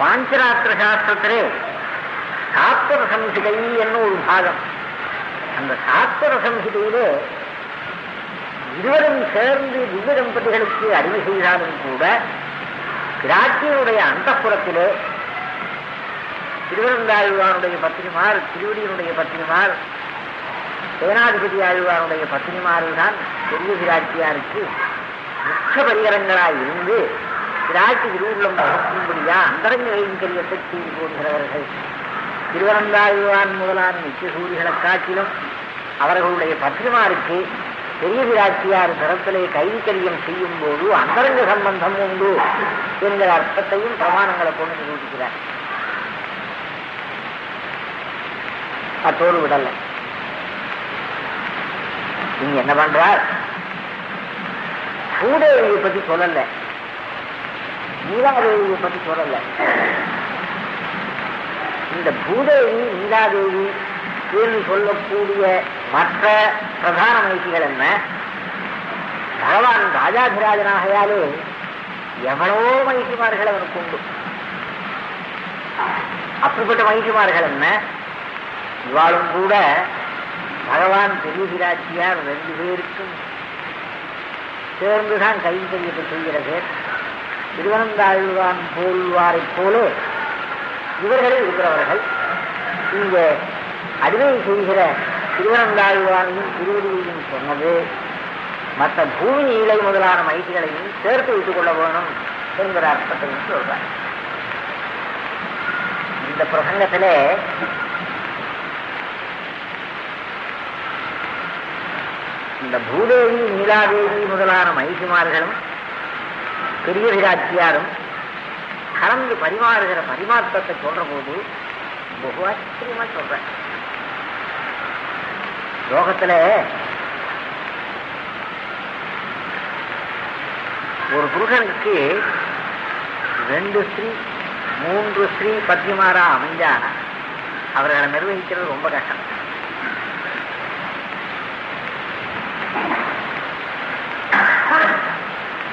பாஞ்சராத்திர சாஸ்திரத்திலே சாஸ்திர சம்ஹிதை என்ன ஒரு பாகம். அந்த சாஸ்திர சம்ஹிதையிலே இருவரும் சேர்ந்து திவ்ய தம்பதிகளுக்கு அறிவு செய்தாலும் கூட பிராட்டியனுடைய அந்தப்புறத்திலே திருவரந்தாழ்வானுடைய பத்திரிமார் திருவடியினுடைய பத்திரிமார் சேனாதிபதி ஆழ்வானுடைய பத்தினிமார்கள்தான் பெரிய பிராட்டியாருக்கு முக்கிய பரிகரங்களாய் இருந்து பிராட்டி திருவுள்ளம் வகுக்கும்படியா அந்தரங்க கைங்கரியத்தை செய்து போகிறவர்கள் திருவரந்தாழ்வான் முதலான நித்திய சூரிகளை காட்டிலும் அவர்களுடைய பத்திரிமாருக்கு பெரிய பிராட்சியார் தரத்திலே கைவிக்கரியம் செய்யும் போது அந்தரங்க சம்பந்தம் உண்டு என்கிற அர்த்தத்தையும் பிரமாணங்களை கொண்டு நிரூபிக்கிறார். அத்தோடு விடல. நீங்க என்ன பண்றார்? பூதேவியை பத்தி சொல்லல. நீலாதேவியை பத்தி சொல்லல. இந்த பூதேவி நீலாதேவி கேள்வி சொல்லக்கூடிய மற்ற பிரதான மகிழ்ச்சிகள் என்ன? பகவான் ராஜாதிராஜனாகையாலே எவ்வளவோ மகிழ்ச்சிமார்கள் அவனுக்கு உண்டு. அப்படிப்பட்ட மகிழ்ச்சிமார்கள் என்ன? இவாளும் கூட பகவான் பெரிய பிராட்சியார் ரெண்டு பேருக்கும் சேர்ந்துதான் கைங்கரியத்தை செய்கிறது திருவனந்தாழ்வான் போல்வாரைப் போல இவர்களே இருக்கிறவர்கள். இங்கே அடிமை செய்கிற திருவனந்தாழ்வானையும் திருவடியையும் சொன்னது மற்ற பூமி இலை முதலான மகிழ்ச்சிகளையும் சேர்த்து வைத்துக் கொள்ள வேணும் என்கிற அர்த்தத்தையும் சொல்றார். இந்த பிரசங்கத்திலே இந்த பூதேவி நீலாதேவி முதலான மகிழ்ச்சிமார்களும் பெரிய விராட்சியாரும் கலந்து பரிமாறுகிற பரிமாற்றத்தை சொல்ற போது பகு ஆச்சரியமா லோகத்துல ஒரு புருஷனுக்கு ரெண்டு ஸ்ரீ மூன்று ஸ்ரீ பத்னிமாரா அமைஞ்சா அவர்களை நிர்வகிக்கிறது ரொம்ப கஷ்டம்.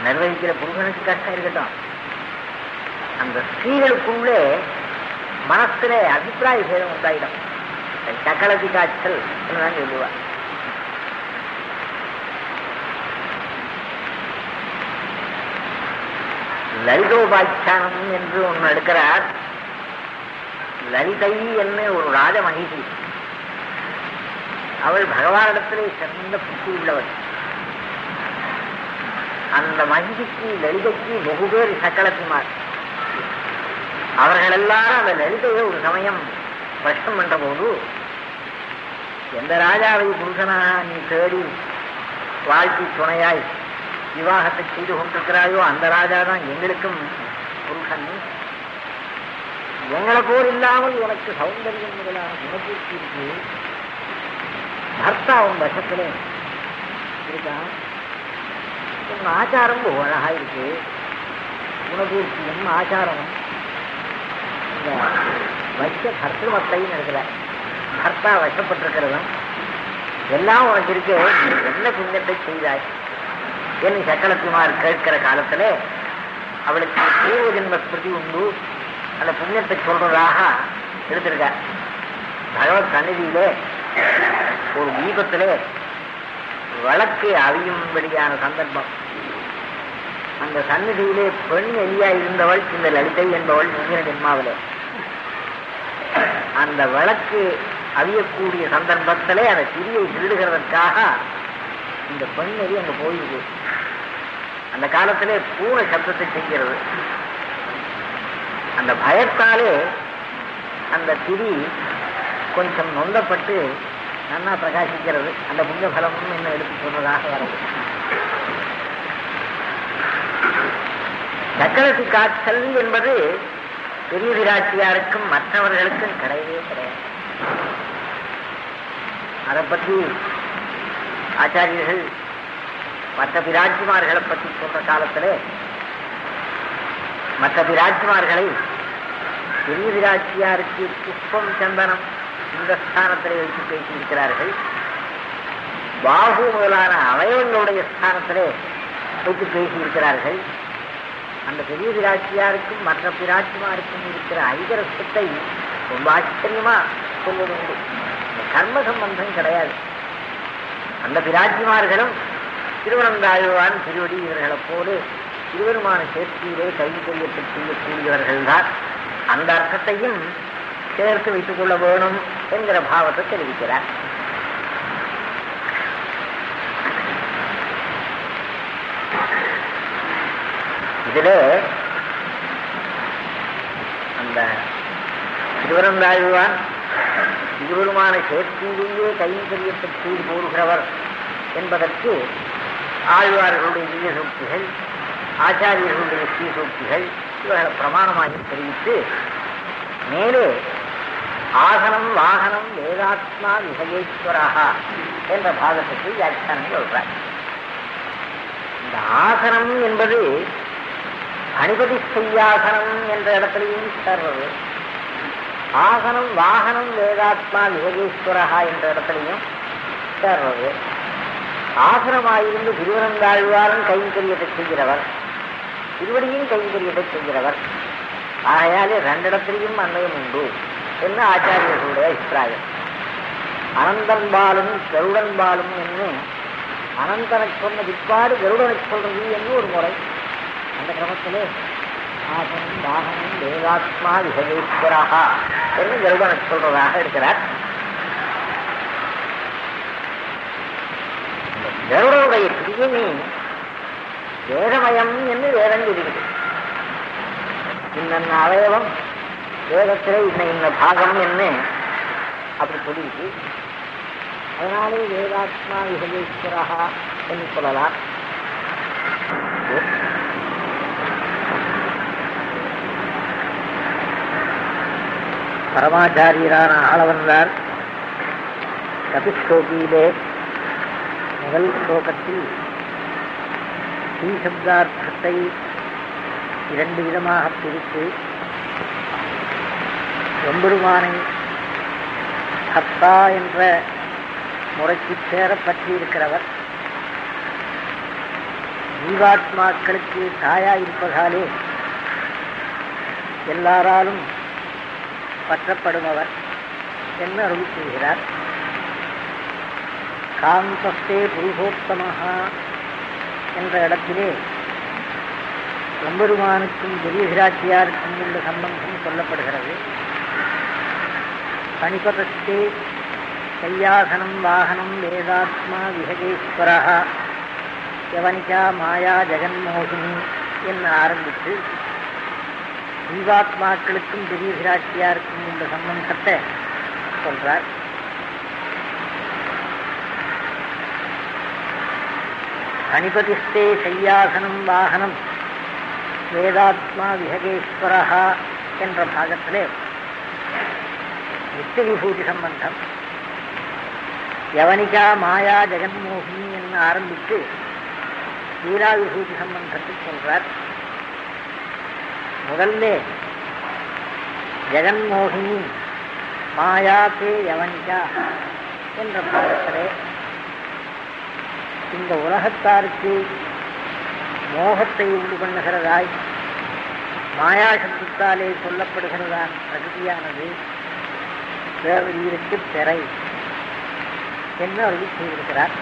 நிர்வகிக்கிற புருஷனுக்கு கஷ்டம் இருக்கட்டும். அந்த ஸ்திரீகளுக்குள்ளே மனசுல அபிப்பிராய சேதம் உண்டாயிடும். சக்கலதி காய்ச்சல் தான் சொல்லுவா லலிதோபாச்சானம் என்று ஒன்று எடுக்கிறார். லலிதை என்ன ஒரு ராஜ மகிஷி அவள் பகவானிடத்திலே சிறந்த புத்தி உள்ளவள். அந்த மகிழ்ச்சிக்கு லலிதைக்கு வெகு பேர் சக்களத்திமார் அவர்கள் எல்லாரும் அந்த லலிதையை ஒரு சமயம் பிரஷ்டம் பண்ற போது எந்த ராஜாவை புருஷனா நீ தேடி வாழ்க்கை துணையாய் விவாகத்தை செய்து கொண்டிருக்கிறாயோ அந்த ராஜா தான் எங்களுக்கும் புருஷன். எங்களை போர் இல்லாமல் உனக்கு சௌந்தரியம் முதலான குணபூர்த்தி இருக்கு பர்த்தா உன் வசத்திலே இருக்கான். உன் ஆச்சாரம் அழகா இருக்கு. குணபூர்த்தியும் ஆச்சாரமும் இந்த வச்ச கர்த்தவத்தையும் இருக்கிற கர்த்தா வசப்பட்டிருக்கிறதும் எல்லாம் உனக்கு இருக்கு. என்ன புண்ணியத்தை செய்தாய்? என்று சக்கலக்குமார் கேட்கிற காலத்துல அவளுக்கு பூர்வ ஜென்ம ஸ்மிருதி உண்டு. அந்த புண்ணியத்தை சொல்றதாக எடுத்திருக்க பகவத் சந்நிதியிலே ஒரு தீபத்திலே வழக்கு அவியும்படியான சந்தர்ப்பம். அந்த சந்நிதியிலே பெண் எலியா இருந்தவள் இந்த லலிதை என்பவள் முந்தின ஜென்மாவிலே அந்த வழக்கு அவியக்கூடிய சந்தர்ப்பத்திலே அந்த திரியை திருடுகிறதற்காக இந்த பெண்ணறி அங்க போயிருக்கு. அந்த காலத்திலே பூனை சப்தத்தை செய்கிறது. அந்த பயத்தாலே அந்த திரி கொஞ்சம் நொந்தப்பட்டு நன்னா பிரகாசிக்கிறது. அந்த புண்ணிய பலமும் என்ன எடுத்து சொன்னதாக வரது. சக்கரத்து காய்ச்சல் என்பது பெரியவிராட்சியாருக்கும் மற்றவர்களுக்கும் கிடையவே கிடையாது. அதை பற்றி ஆச்சாரியர்கள் மற்ற பிராஜ்குமார்களை பற்றி சொல்ற காலத்தில் மற்ற பிராஜ்குமார்களை பெரிய விராட்சியாருக்கு புஷ்பம் சந்தனம் இந்த ஸ்தானத்திலே வைத்து பேசியிருக்கிறார்கள். பாகு முதலான அவயவங்களுடைய ஸ்தானத்தில் வைத்து பேசியிருக்கிறார்கள். அந்த பெரிய பிராட்சியாருக்கும் மற்ற பிராட்சிமாருக்கும் இருக்கிற ஐதரசத்தை ரொம்ப ஆச்சரியமா சொல்வது உண்டு கர்ம சம்பந்தம் கிடையாது. அந்த பிராஜிமார்களும் திருவனந்தாழ்வான் திருவடி இவர்களைப் போல திருவருமான சேர்த்தியிலே கைங்கரியத்தை செய்யக்கூடியவர்கள் அந்த அர்த்தத்தையும் சேர்த்து வைத்துக் கொள்ள வேணும் என்கிற பாவத்தை தெரிவிக்கிறார். இதுல அந்த திருவனந்தாழ்வான் திருவருமான சேர்த்தியிலேயே கைங்கரியத்தை செய்து போடுகிறவர் என்பதற்கு ஆழ்வார்களுடைய திவ்ய சூக்திகள் ஆச்சாரியர்களுடைய ஸ்ரீசூக்திகள் இவர்களை பிரமாணமாக தெரிவித்து மேலே ஆசனம் வாகனம் வேதாத்மா விசகேஸ்வராக என்ற பாகத்துக்கு வியாக்கியானம் சொல்றார். இந்த ஆசனம் என்பது அணிபதி செய்யாசனம் என்ற இடத்துலையும் சேர்றது. ஆசனம் வாகனம் வேதாத்மா விசகேஸ்வரகா என்ற இடத்துலையும் சேர்றது. ஆசனமாயிருந்து திருவனந்தாழ்வாரும் கைங்கரியத்தை செய்கிறவர். திருவடியும் கைங்கரியத்தை செய்கிறவர். ஆகையாலே ரெண்டிடத்திலையும் அன்னையும் உண்டு என்று ஆச்சாரியர்களுடைய அபிப்பிராயம். அனந்தன்பாலும் கருடன்பாலும் என்று அனந்தனை சொன்ன பிற்பாடு கருடனை சொல்றது என்று ஒரு முறை அந்த கிரமத்திலே ஆசனம் வாகனம் தேவாத்மா விசவேஸ்வரா என்று கருடனை சொல்றதாக இருக்கிறார். கருடனுடைய பிரிவினை வேதமயம் என்று வேதம் சொல்கிறது. இன்ன அவயவம்? வேதத்தில் இன்ன இன்ன பாகம் என்று அப்படி சொல்லியிருக்கு. அதனாலே வேதாத்மா விசவேஸ்வரா என்று சொல்லலாம். பரமாச்சாரியரான ஆளவந்தார் கபிஸ்லோகியிலே முதல் ஸ்லோகத்தில் ஸ்ரீசப்தார்த்தத்தை இரண்டு விதமாக பிரித்து எம்பெருமானை ஹத்தா என்ற முறைக்கு சேர பற்றியிருக்கிறவர் ஜீவாத்மாக்களுக்கு தாயா இருப்பதாலே எல்லாராலும் பற்றப்படுபவர். என்ன அருள் செய்கிறார்? காந்தஸ்தே புருஷோத்தமஹா என்ற இடத்திலே எம்பெருமானுக்கும் பெரியகிராட்சியாருக்கும் உள்ள சம்பந்தம் சொல்லப்படுகிறது. பணிபதஸ்தே கையாசனம் வாகனம் வேதாத்மா விஹகேஸ்வரா யவனிகா மாயா ஜெகன்மோகினி என்று ஆரம்பித்து ஜீவாத்மாக்களுக்கும் பெரிய இந்த சம்பந்தத்தை சொல்றார். அணிபதிஸ்தே சையாசனம் வாகனம் வேதாத்மா விஹகேஸ்வரஹா என்ற பாகத்திலே நித்திய விபூதி சம்பந்தம். யவனிகா மாயா ஜெகன்மோகினி என்று ஆரம்பித்து லீலா விபூதி சம்பந்தத்தை சொல்றார். முதல்ல ஜெகன்மோகினி மாயா தே யவனிகா என்ற பாடத்திலே இந்த உலகத்தாருக்கு மோகத்தை உண்டு பண்ணுகிறதாய் மாயா சப்தத்தாலே சொல்லப்படுகிறதான பிரகதியானது தேவரீருக்கு திரை என்று அருள் செய்திருக்கிறார்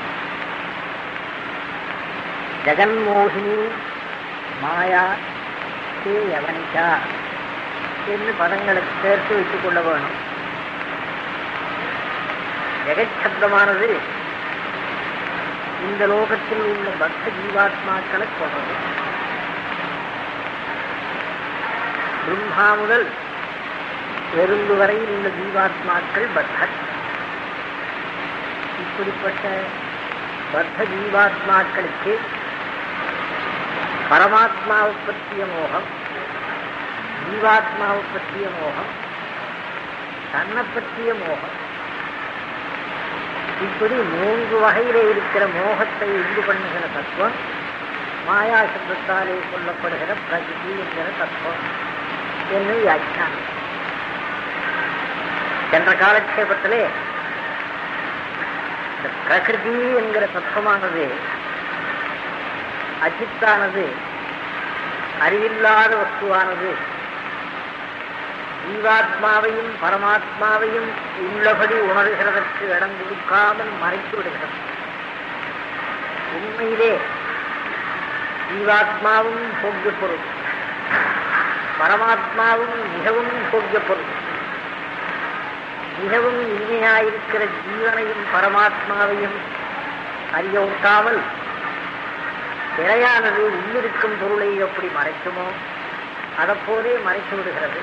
ஜெகன்மோகினி மாயா தே யவனிகா என்று பதங்களுக்கு சேர்த்து வைத்துக் கொள்ள வேணும். ஜெகச்சப்தமானது இந்த லோகத்தில் உள்ள பக்த ஜீவாத்மாக்களை சொல்றது பிரம்மா முதல் பெருந்து வரையில் உள்ள ஜீவாத்மாக்கள் பக்தர். இப்படிப்பட்ட பக்த ஜீவாத்மாக்களுக்கு பரமாத்மாவை பற்றிய மோகம் ஜீவாத்மாவை பற்றிய மோகம் தன்னை பற்றிய மோகம். இப்படி மூன்று வகையில இருக்கிற மோகத்தை உண்டு பண்ணுகிற தத்துவம் மாயா சப்தத்தாலே சொல்லப்படுகிற பிரகிருதி என்கிற தத்துவம் என்று வியாக்கியானம் சென்ற காலக்ஷேபத்திலே இந்த பிரகிருதி என்கிற தத்துவமானது அஜித்தானது அறிவில்லாத வஸ்துவானது. ஜீவாத்மாவையும் பரமாத்மாவையும் உள்ளபடி உணர்கிறதற்கு இடம் கொடுக்காமல் மறைத்து விடுகிறது. உண்மையிலே ஜீவாத்மாவும் போக்கிய பொருள். பரமாத்மாவும் மிகவும் போக்கிய பொருள். மிகவும் இனிமையாயிருக்கிற ஜீவனையும் பரமாத்மாவையும் அறிய ஒட்டாமல் திரையானது உள்ளிருக்கும் பொருளை எப்படி மறைக்குமோ அதப்போதே மறைத்து விடுகிறது.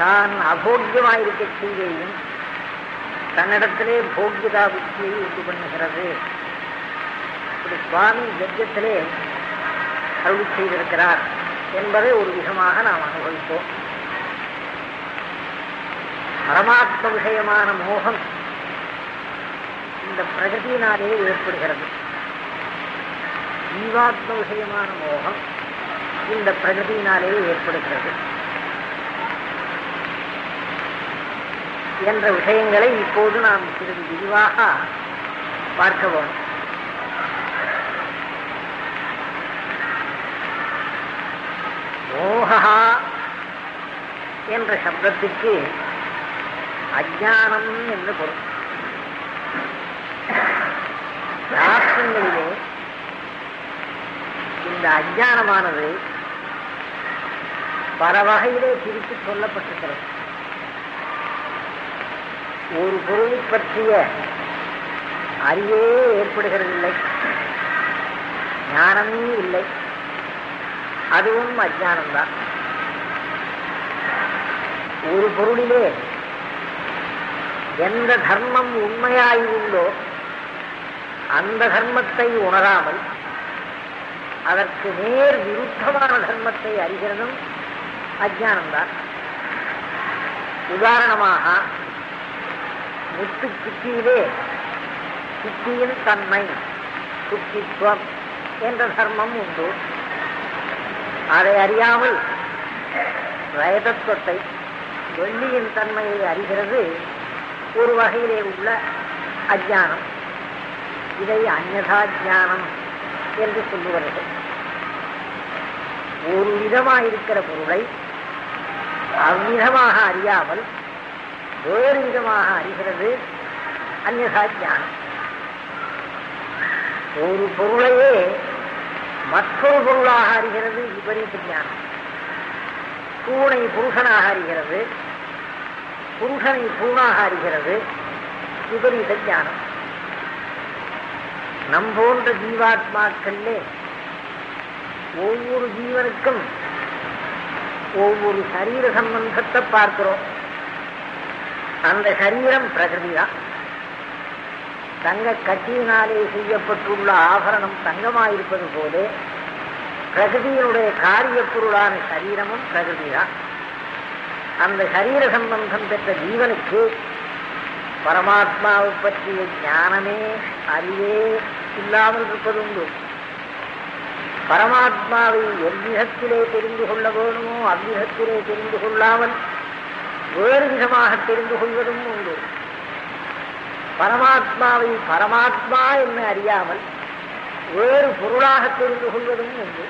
தான் அபோக்கியமாயிருக்க செய்கையும் தன்னிடத்திலே போக்கியதா புத்தியை உண்டு பண்ணுகிறது. இப்படி சுவாமி யஜ்யத்திலே அருள் செய்திருக்கிறார் என்பதை ஒரு விதமாக நாம் அனுபவிப்போம். பரமாத்ம விஷயமான மோகம் இந்த பிரகதியினாலே ஏற்படுகிறது. ஜீவாத்ம விஷயமான மோகம் இந்த பிரகதியினாலேயே ஏற்படுகிறது. என்ற விஷயங்களை இப்போது நாம் சிறிது விரிவாக பார்க்க வேண்டும் மோகா என்ற சப்தத்துக்கு அஜானம் என்று பொருள். சாஸ்திரங்களிலே இந்த அஜானமானது பல வகையிலே பிரித்து சொல்லப்பட்டிருக்கிறது. ஒரு பொருளை பற்றிய அறிவே ஏற்படுகிறதில்லை. ஞானமே இல்லை. அதுவும் அஜானம்தான் ஒரு பொருளிலே எந்த தர்மம் உண்மையாய் உண்டோ அந்த தர்மத்தை உணராமல் அதற்கு நேர் விருத்தமான தர்மத்தை அறிகிறதும் அஜானம்தான் உதாரணமாக முத்து குச்சியிலே குச்சியின் தன்மை குச்சித்துவம் என்ற தர்மம் உண்டு. அதை அறியாமல் ரயதத்துவத்தை வெள்ளியின் தன்மையை அறிகிறது ஒரு வகையிலே உள்ள அஜானம். இதை அந்நதா ஞானம் என்று சொல்லுவார்கள் ஒரு விதமாயிருக்கிற பொருளை அவ்விதமாக அறியாமல் வேறு விதமாக அறிகிறது அந்நகா ஞானம். ஒரு பொருளையே மற்றொரு பொருளாக அறிகிறது விபரீத ஞானம். பூனை புருஷனாக அறிகிறது புருஷனை பூணாக அறிகிறது விபரீத ஞானம். நம் போன்ற ஜீவாத்மாக்கள்லே ஒவ்வொரு ஜீவனுக்கும் ஒவ்வொரு சரீர சம்பந்தத்தை பார்க்கிறோம். அந்த சரீரம் பிரகிருதி தான் தங்க கட்டியினாலே செய்யப்பட்டுள்ள ஆபரணம் தங்கமாயிருப்பது போல பிரகிருதியினுடைய காரிய பொருளான சரீரமும் பிரகிருதி தான் அந்த சரீர சம்பந்தம் பெற்ற ஜீவனுக்கு பரமாத்மாவை பற்றிய ஞானமே அறிவே இல்லாமல் இருப்பதுண்டு. பரமாத்மாவை எவ்விதத்திலே தெரிந்து கொள்ள வேணுமோ அவ்விதத்திலே தெரிந்து கொள்ளாமல் வேறு விதமாக தெரிந்து கொள்வதும் உண்டு. பரமாத்மாவை பரமாத்மா என்று அறியாமல் வேறு பொருளாக தெரிந்து கொள்வதும் உண்டு.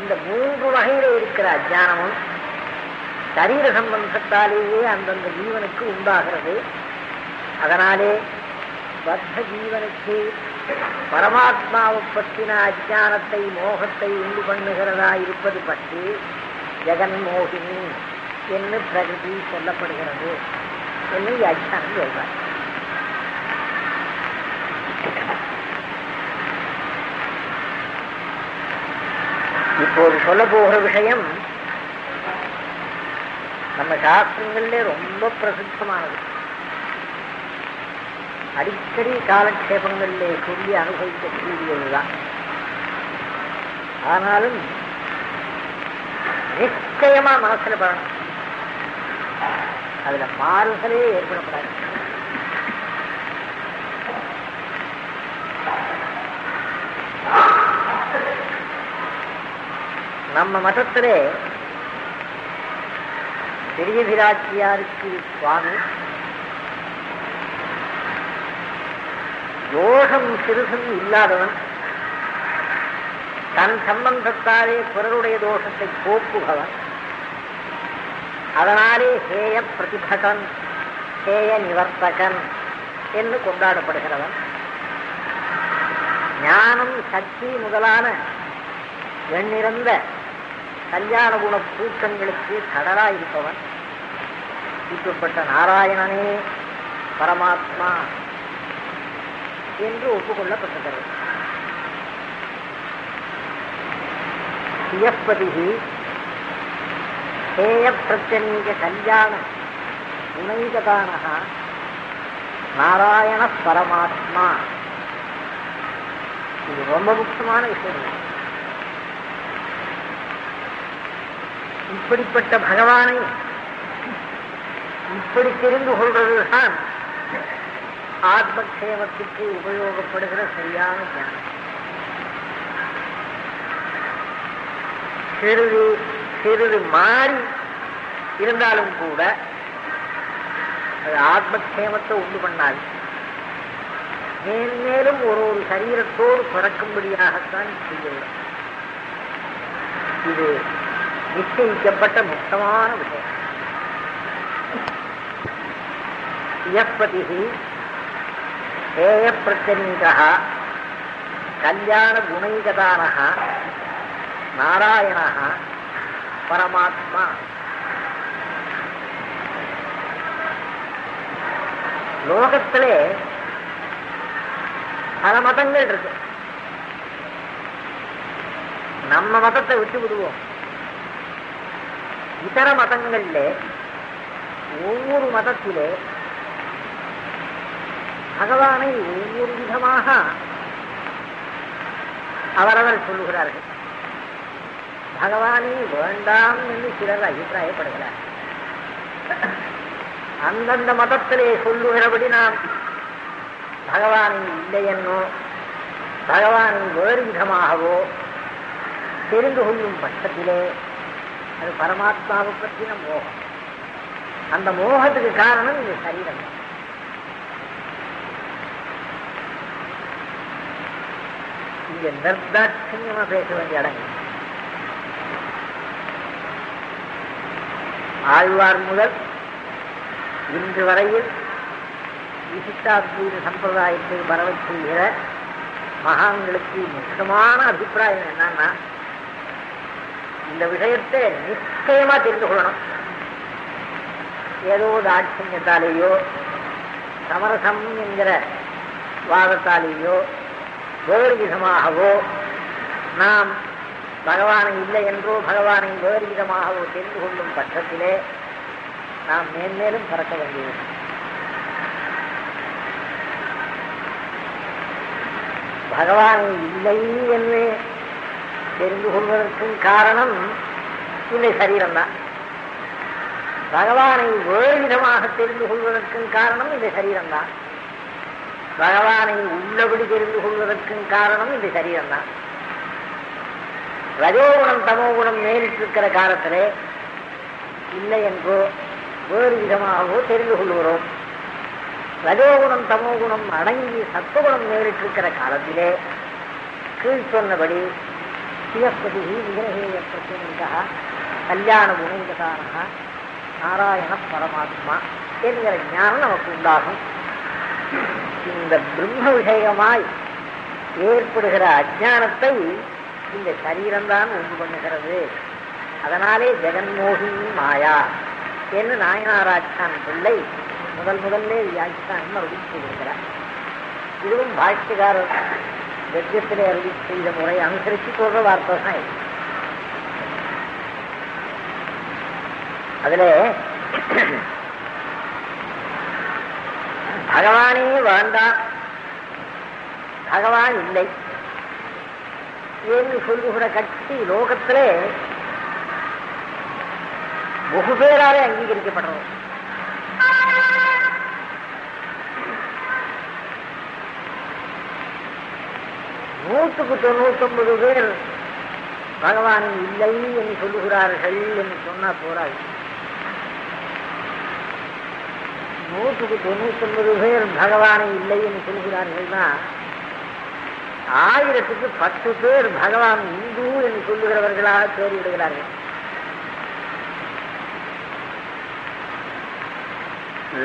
இந்த மூன்று வகையில் இருக்கிற அஜானமும் சரீர சம்பந்தத்தாலேயே அந்தந்த ஜீவனுக்கு உண்டாகிறது. அதனாலே பத்த ஜீவனுக்கு பரமாத்மாவை பற்றின அஜானத்தை மோகத்தை உண்டு பண்ணுகிறதா இருப்பது பற்றி ஜெகன்மோகினி என்று பிரகதி சொல்லப்படுகிறது என்று அஜானம் சொல்றார். இப்போது சொல்ல போகிற விஷயம் நம்ம சாஸ்திரங்களிலே ரொம்ப பிரசித்தமானது. அடிக்கடி காலக்ஷேபங்களிலே சொல்லி அனுபவிக்கக்கூடியதுதான் ஆனாலும் நிச்சயமா மனசுல படணும். அதுல மாறுதலே ஏற்படப்படாது நம்ம மதத்திலே பெரியவிராட்சியாருக்கு சுவாமி யோகம் சிறுசும் இல்லாதவன் தன் சம்பந்தத்தாலே பிறருடைய தோஷத்தை போக்குபவன். அதனாலே ஹேய பிரதிபகன் ஹேய நிவர்த்தகன் என்று கொண்டாடப்படுகிறவன். ஞானம் சக்தி முதலான எண்ணிறந்த கல்யாண குண கூட்டங்களுக்கு தடராயிருப்பவன். இப்படிப்பட்ட நாராயணனே பரமாத்மா என்று ஒப்புக்கொள்ளப்பட்டது. சியப்பதி ஹேய கல்யாண குணைகதானக நாராயண பரமாத்மா. இது ரொம்ப முக்கியமான விஷயம். இப்படிப்பட்ட பகவானை இப்படி தெரிந்து கொள்வதுதான் ஆத்மக்ஷேமத்துக்கு உபயோகப்படுகிற சரியான ஞானம். சிறிது சிறிது மாறி இருந்தாலும் கூட அது ஆத்மக்ஷேமத்தை உண்டு பண்ணாது. மேன்மேலும் ஒரு ஒரு சரீரத்தோடு பிறக்கும்படியாகத்தான் செய்யவில்லை இது நிச்சயிக்கப்பட்ட முக்கியமான விஷயம். யப்பதிகி ஹேய பிரச்சனீகா. கல்யாண குணைகதான நாராயண பரமாத்மா. லோகத்திலே பல மதங்கள் இருக்கு. நம்ம மதத்தை விட்டு விடுவோம். இதர மதங்கள்ல ஒவ்வொரு மதத்திலே பகவானை ஒவ்வொரு விதமாக அவரவர் சொல்லுகிறார்கள். பகவானை வேண்டாம் என்று சிலர் அபிப்பிராயப்படுகிறார். அந்தந்த மதத்திலே சொல்லுகிறபடி நாம் பகவானை இல்லை என்னோ பகவானை வேறு விதமாகவோ தெரிந்து கொள்ளும் பட்சத்திலே அது பரமாத்மாவை பற்றின மோகம். அந்த மோகத்துக்கு காரணம் இந்த சரீரம். தான். இங்க நிர்தாட்சியமா பேச வேண்டிய இடங்கள் ஆழ்வார் முதல் இன்று வரையில் விசிஷ்டாத்வீத சம்பிரதாயத்தை பரவச் செய்கிற மகான்களுக்கு முக்கியமான அபிப்பிராயம் என்னன்னா இந்த விஷயத்தை நிச்சயமா தெரிந்து கொள்ளணும். ஏதோ தாட்சியத்தாலேயோ சமரசம் என்கிற வாதத்தாலேயோ வேறு விதமாகவோ நாம் பகவானை இல்லை என்றோ பகவானை வேறு விதமாகவோ தெரிந்து கொள்ளும் பட்சத்திலே நாம் மேன்மேலும் பறக்க வேண்டியது. பகவானை இல்லை என்று தெரிந்து கொள்வதற்கும் காரணம் இந்த சரீரம்தான். பகவானை வேறு விதமாக தெரிந்து கொள்வதற்கும் காரணம் இந்த சரீரம்தான். பகவானை உள்ளபடி தெரிந்து கொள்வதற்கும் காரணம் இந்த சரீரம்தான். ரஜோகுணம் தமோகுணம் நேரிட்டிருக்கிற காலத்திலே இல்லை என்றோ வேறு விதமாகவோ தெரிந்து கொள்கிறோம். ரஜோகுணம் தமோகுணம் அடங்கி சத்துவகுணம் நேரிட்டிருக்கிற காலத்திலே கீழ் சொன்னபடி சிவப்பதி விகிரகேய பிரச்சனைகா கல்யாண குணைகதான நாராயண பரமாத்மா என்கிற ஞானம் நமக்கு உண்டாகும். இந்த பிரம்ம விஷயமாய் ஏற்படுகிற அஜானத்தை இந்த சரீரம்தான் உண்டு பண்ணுகிறது அதனாலே ஜெகன்மோகினி மாயா என்று நாயனாராச்சான் பிள்ளை முதல் முதல்லே வியாக்கியானம் அருளி செய்திருக்கிறார் இதுவும் பாஷ்யக்காரர் கத்தியத்திலே அருளி செய்த முறை அனுசரித்து சொல்ற வார்த்தை தான் இது. அதிலே பகவானே வேண்டாம் பகவான் இல்லை. என்று சொல்லுகிற கட்சி லோகத்திலே வெகு பேராலே அங்கீகரிக்கப்படுறது நூற்றுக்கு தொண்ணூத்தொன்பது பேர் பகவான் இல்லை என்று சொல்லுகிறார்கள் என்று சொன்னா போராது. நூற்றுக்கு தொண்ணூத்தொன்பது பேர் பகவானை இல்லை என்று சொல்கிறார்கள்னா ஆயிரத்துக்கு பத்து பேர் பகவான் இந்து என்று சொல்லுகிறவர்களாக தேறிவிடுகிறார்கள்.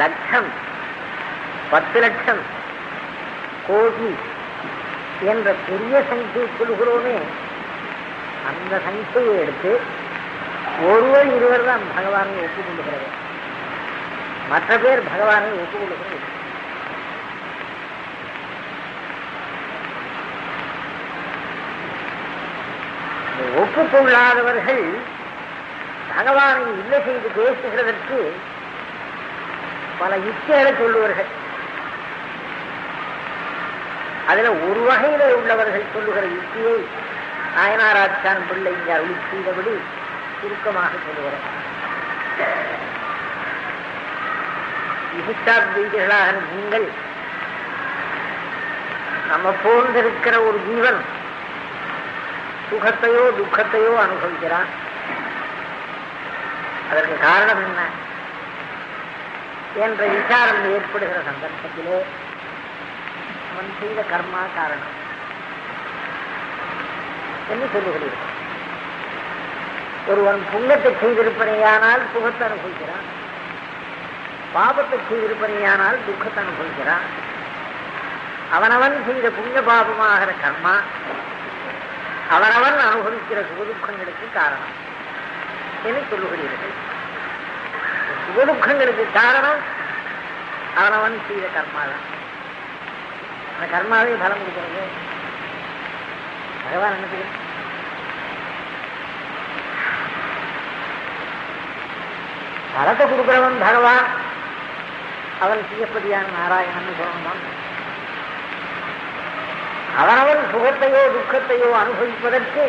லட்சம் பத்து லட்சம் கோடி என்ற பெரிய சங்கியை சொல்கிறோமே அந்த சங்கியை எடுத்து ஒருவர் இருவர் தான் பகவானை ஒப்புக்கொள்ளுகிறது மற்ற பேர் பகவானை ஒப்புக்கொள்ளுகிறது ஒப்புக்கொள்ளாதவர்கள் பகவானை இல்லை செய்து பேசுகிறதற்கு பல யுக்திகளை சொல்லுவார்கள். அதுல ஒரு வகையில உள்ளவர்கள் சொல்லுகிற யுக்தியை நாயனாராச்சான் பிள்ளை இங்கே அருளி செய்தபடி சுருக்கமாக சொல்லுகிறார். விசிஷ்டாத்வைதிகளாக நீங்கள். நம்ம போன்றிருக்கிற ஒரு ஜீவன் சுகத்தையோ துக்கத்தையோ அனுபவிக்கிறான். அதற்கு காரணம் என்ன? என்ற விசாரம் ஏற்படுகிற சந்தர்ப்பத்திலே அவன் செய்த கர்மா காரணம். என்று சொல்லுகிறீர்கள். ஒருவன் புங்கத்தை செய்திருப்பனையானால் சுகத்தை அனுபவிக்கிறான். பாபத்தை செய்திருப்பனையானால் துக்கத்தை அனுபவிக்கிறான். அவனவன் செய்த புண்ணிய பாபமாகிற கர்மா அவனவன் அனுபவிக்கிற சுகதுக்கங்களுக்கு காரணம் என்று சொல்லுகிறீர்கள். சுகதுக்கங்களுக்கு காரணம் அவனவன் செய்த கர்மா தான் அந்த கர்மாவே பலம் கொடுக்கிறது. பகவான் என்ன செய்யும் பலத்தை கொடுக்கிறவன் பகவான் அவன் செய்யப்படியான நாராயணன் சொல்லணும் அவனவன் சுகத்தையோ துக்கத்தையோ அனுபவிப்பதற்கு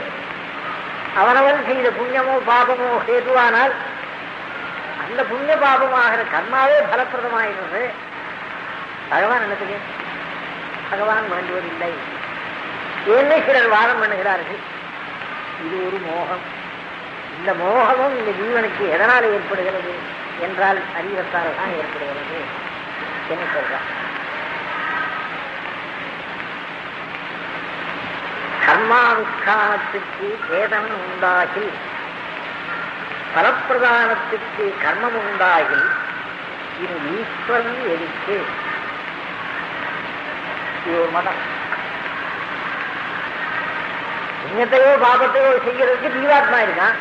அவனவன் செய்த புண்ணியமோ பாபமோ ஹேதுவானால் அந்த புண்ணிய பாபமாகிற கர்மாவே பலப்பிரதமாகிறது பகவான் என்ன பகவான் வேண்டுவதில்லை. என்ன சிலர் வாதம் பண்ணுகிறார்கள். இது ஒரு மோகம். இந்த மோகமும் இந்த ஜீவனுக்கு எதனால் ஏற்படுகிறது? என்றால் அறிவத்தால் தான் ஏற்படுகிறது என்ன சொல்றான் கர்மானுஷ்டானத்துக்கு வேதம் உண்டாகி பலப்பிரதானத்துக்கு கர்மம் உண்டாகி இது ஈஸ்வரன் எதிர்த்து இது ஒரு மதம். புண்ணியத்தையோ பாபத்தையோ செய்யறதுக்கு ஜீவாத்மா இருக்கான்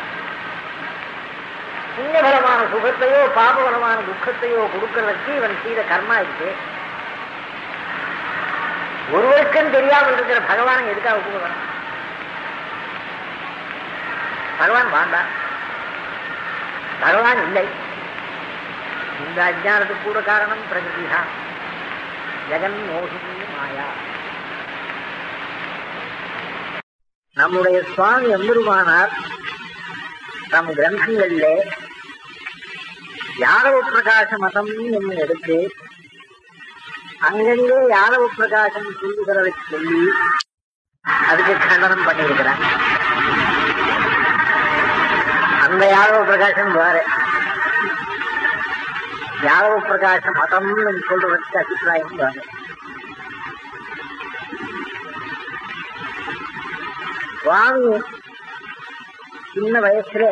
புண்ணியபலமான சுகத்தையோ பாபபலமான துக்கத்தையோ கொடுக்கறதுக்கு இவன் செய்த கர்மா இருக்கு ஒருவருக்கும் தெரியாமல் இருக்கிற பகவான் எதுக்காக கூப்பிடுவான்? பகவான் வாண்டான் பகவான் இல்லை. இந்த அஜானத்துக்கு கூட காரணம் பிரகிருதி தான். ஜெகன் மோகினி மாயா. நம்முடைய சுவாமி எம்பெருமானார் தம் கிரந்தங்களிலே யாதவ பிரகாச மதம் என்று எடுத்து அங்கங்கே யாதவ பிரகாசம் சொல்லுகிறதை சொல்லி அதுக்கு கண்டனம் பண்ணியிருக்கிறார். அந்த யாதவ பிரகாசம் வேற. யாதவ பிரகாச மதம் சொல்றதுக்கு அபிப்பிராயம் வேற. சுவாமி சின்ன வயசுல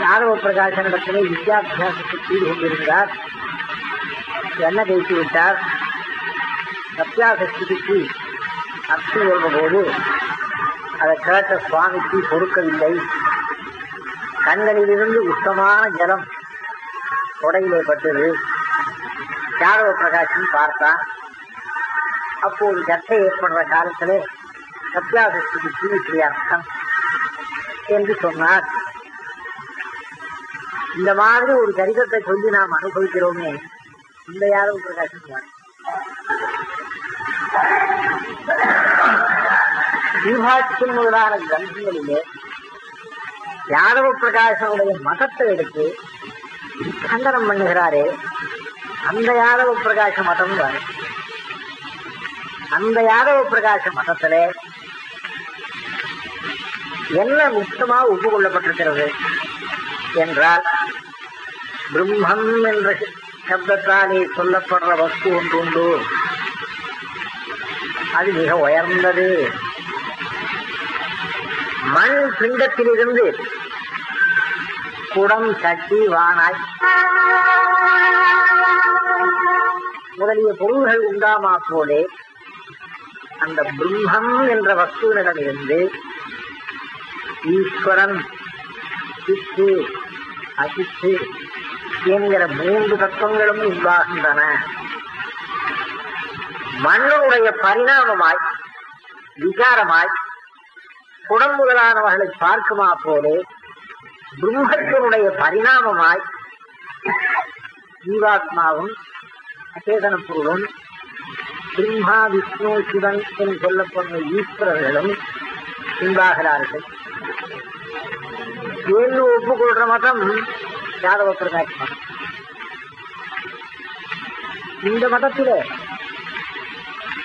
யாதவ பிரகாசனிடத்திலே வித்யாபியாசத்துக்கு செய்து கொண்டிருந்தார். என்ன தேய்த்து விட்டார் சத்யாசக்திக்கு அர்த்தம் வரும்போது போது அதை கேட்ட சுவாமிக்கு பொறுக்கவில்லை கண்களிலிருந்து உத்தமான ஜலம் கொடையிலே பட்டது. சாரவ பிரகாசன் பார்த்தான். அப்போது சர்ச்சை ஏற்படுற காலத்திலே சத்யாசக்திக்கு இப்படி அர்த்தம் என்று சொன்னார். இந்த மாதிரி ஒரு சரித்திரத்தை சொல்லி நாம் அனுபவிக்கிறோமே. இந்த யாரும் பிரகாசம் யார் முதலான கிரந்தங்களிலே யாதவ பிரகாசனுடைய மதத்தை எடுத்து கண்டனம் பண்ணுகிறாரே அந்த யாதவ பிரகாச மதம் வர அந்த யாதவ பிரகாச மதத்திலே என்ன முக்கியமா ஒப்புக்கொள்ளப்பட்டிருக்கிறது என்றால் பிரம்மம் என்ற சப்தத்தாலே சொல்லப்படுற வஸ்து ஒன்று உண்டு. அது மிக உயர்ந்தது. மண் பிண்டத்திலிருந்து குடம் சட்டி வானாய். முதலிய பொருள்கள் உண்டாமா போலே அந்த பிரம்மம் என்ற வஸ்துவினிடமிருந்து ஈஸ்வரன் சித்து அசித்து என்கிற மூன்று தத்துவங்களும் உண்டாகின்றன மண்ணனுடைய பரிணாமமாய் விகாரமாய் குடம் முதலானவர்களை பார்க்குமா போலே பிரம்மத்தினுடைய பரிணாமமாய் ஜீவாத்மாவும் அச்சேதன பொருளும் பிரம்மா விஷ்ணு சிவன் என்று சொல்லப்படுற ஈஸ்வரர்களும் உண்டாகிறார்கள். என்று ஒப்புக்கொள்ற மதம் யாதவ பிரகாஷ் மதம் இந்த மதத்திலே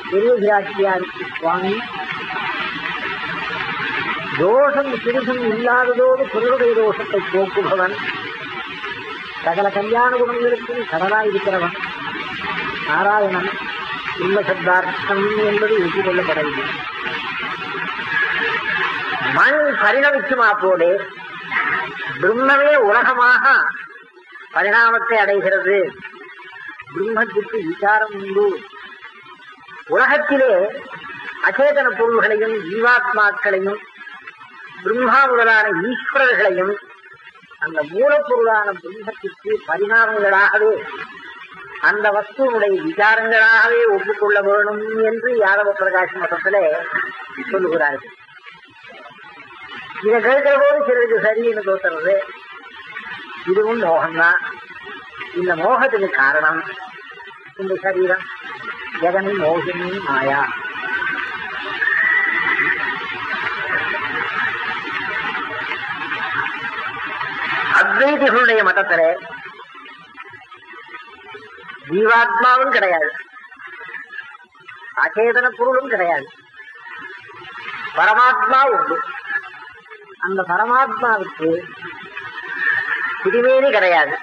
பெரியராட்சியாருக்கு சுவாமி தோஷம் சிறிதும் இல்லாததோடு பிறருடைய தோஷத்தை போக்குபவன் சகல கல்யாண குணங்களுக்கும் கடலாய் இருக்கிறவன் நாராயணன் இன்ப சப்தார்த்தம் என்பது ஒப்புக்கொள்ளப்படவில்லை மண் பரிணமிக்குமா போலே? பிரம்மமே உலகமாக பரிணாமத்தை அடைகிறது. பிரம்மத்திற்கு விசாரம் உண்டு. உலகத்திலே அச்சேதன பொருள்களையும் ஜீவாத்மாக்களையும் பிரம்மா முதலான ஈஸ்வரர்களையும் அந்த மூலப்பொருளான பிரம்மத்திற்கு பரிணாமங்களாகவே அந்த வஸ்துவனுடைய விசாரங்களாகவே ஒப்புக்கொள்ள வேணும் என்று யாதவ பிரகாஷ் மதத்திலே சொல்லுகிறார்கள். இதை கேட்கிற போது சிலருக்கு சரின்னு தோத்துறது இதுவும் மோகம்தான் இந்த மோகத்துக்கு காரணம் இந்த சரீரம். ஜெகனி மோகினி மாயா. அத்வைதிகளுடைய மதத்துல ஜீவாத்மாவும் கிடையாது. அச்சேதன பொருளும் கிடையாது. பரமாத்மா உண்டு. அந்த பரமாத்மாவுக்கு பிரிவேறு கிடையாது.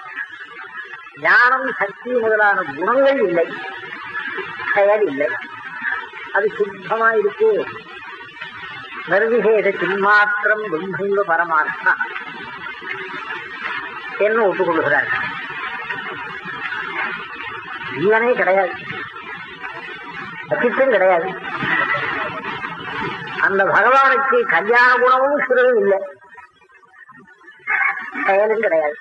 ஞானம் சக்தி முதலான குணங்கள் இல்லை. செயல் இல்லை. அது சுத்தமா இருக்கு. நிர்விசேஷ சின்மாத்திரம் பிரம்மங்க பரமாத்மா. என்று ஒப்புக்கொள்கிறார்? ஜீவனே கிடையாது. அச்சித்தம் கிடையாது. அந்த பகவானுக்கு கல்யாண குணமும் சிறிது இல்லை. செயலும் கிடையாது.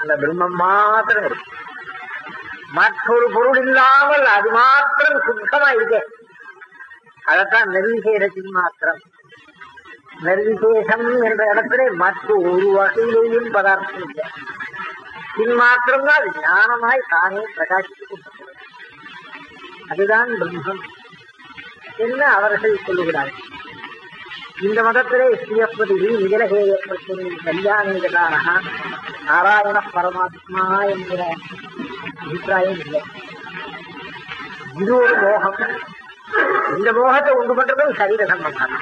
அந்த பிரம்மம் மாத்திரம் இருக்கு. மற்றொரு பொருள் இல்லாமல் அது மாத்திரம் சுத்தமா இருக்கு. அதத்தான் நிர்விசேஷத்தின் மாத்திரம். நிர்விசேஷம் என்ற இடத்துல மற்ற ஒரு வகையிலேயும் பதார்த்தம் இல்லை. பின் மாத்திரம்தான் அது ஞானமாய் தானே பிரகாசித்துக் கொண்டிருக்கிறது. அதுதான் பிரம்மம். என்று அவர்கள் சொல்லுகிறார்கள்? இந்த மதத்திலே ஸ்ரீயப்பதி நிகழகேய பிரச்சனை கல்யாணிகளான நாராயண பரமாத்மா என்கிற அபிப்பிராயம் இல்லை. இது ஒரு மோகம். இந்த மோகத்தை உண்டு பண்றதும் சரீர சம்பந்தம்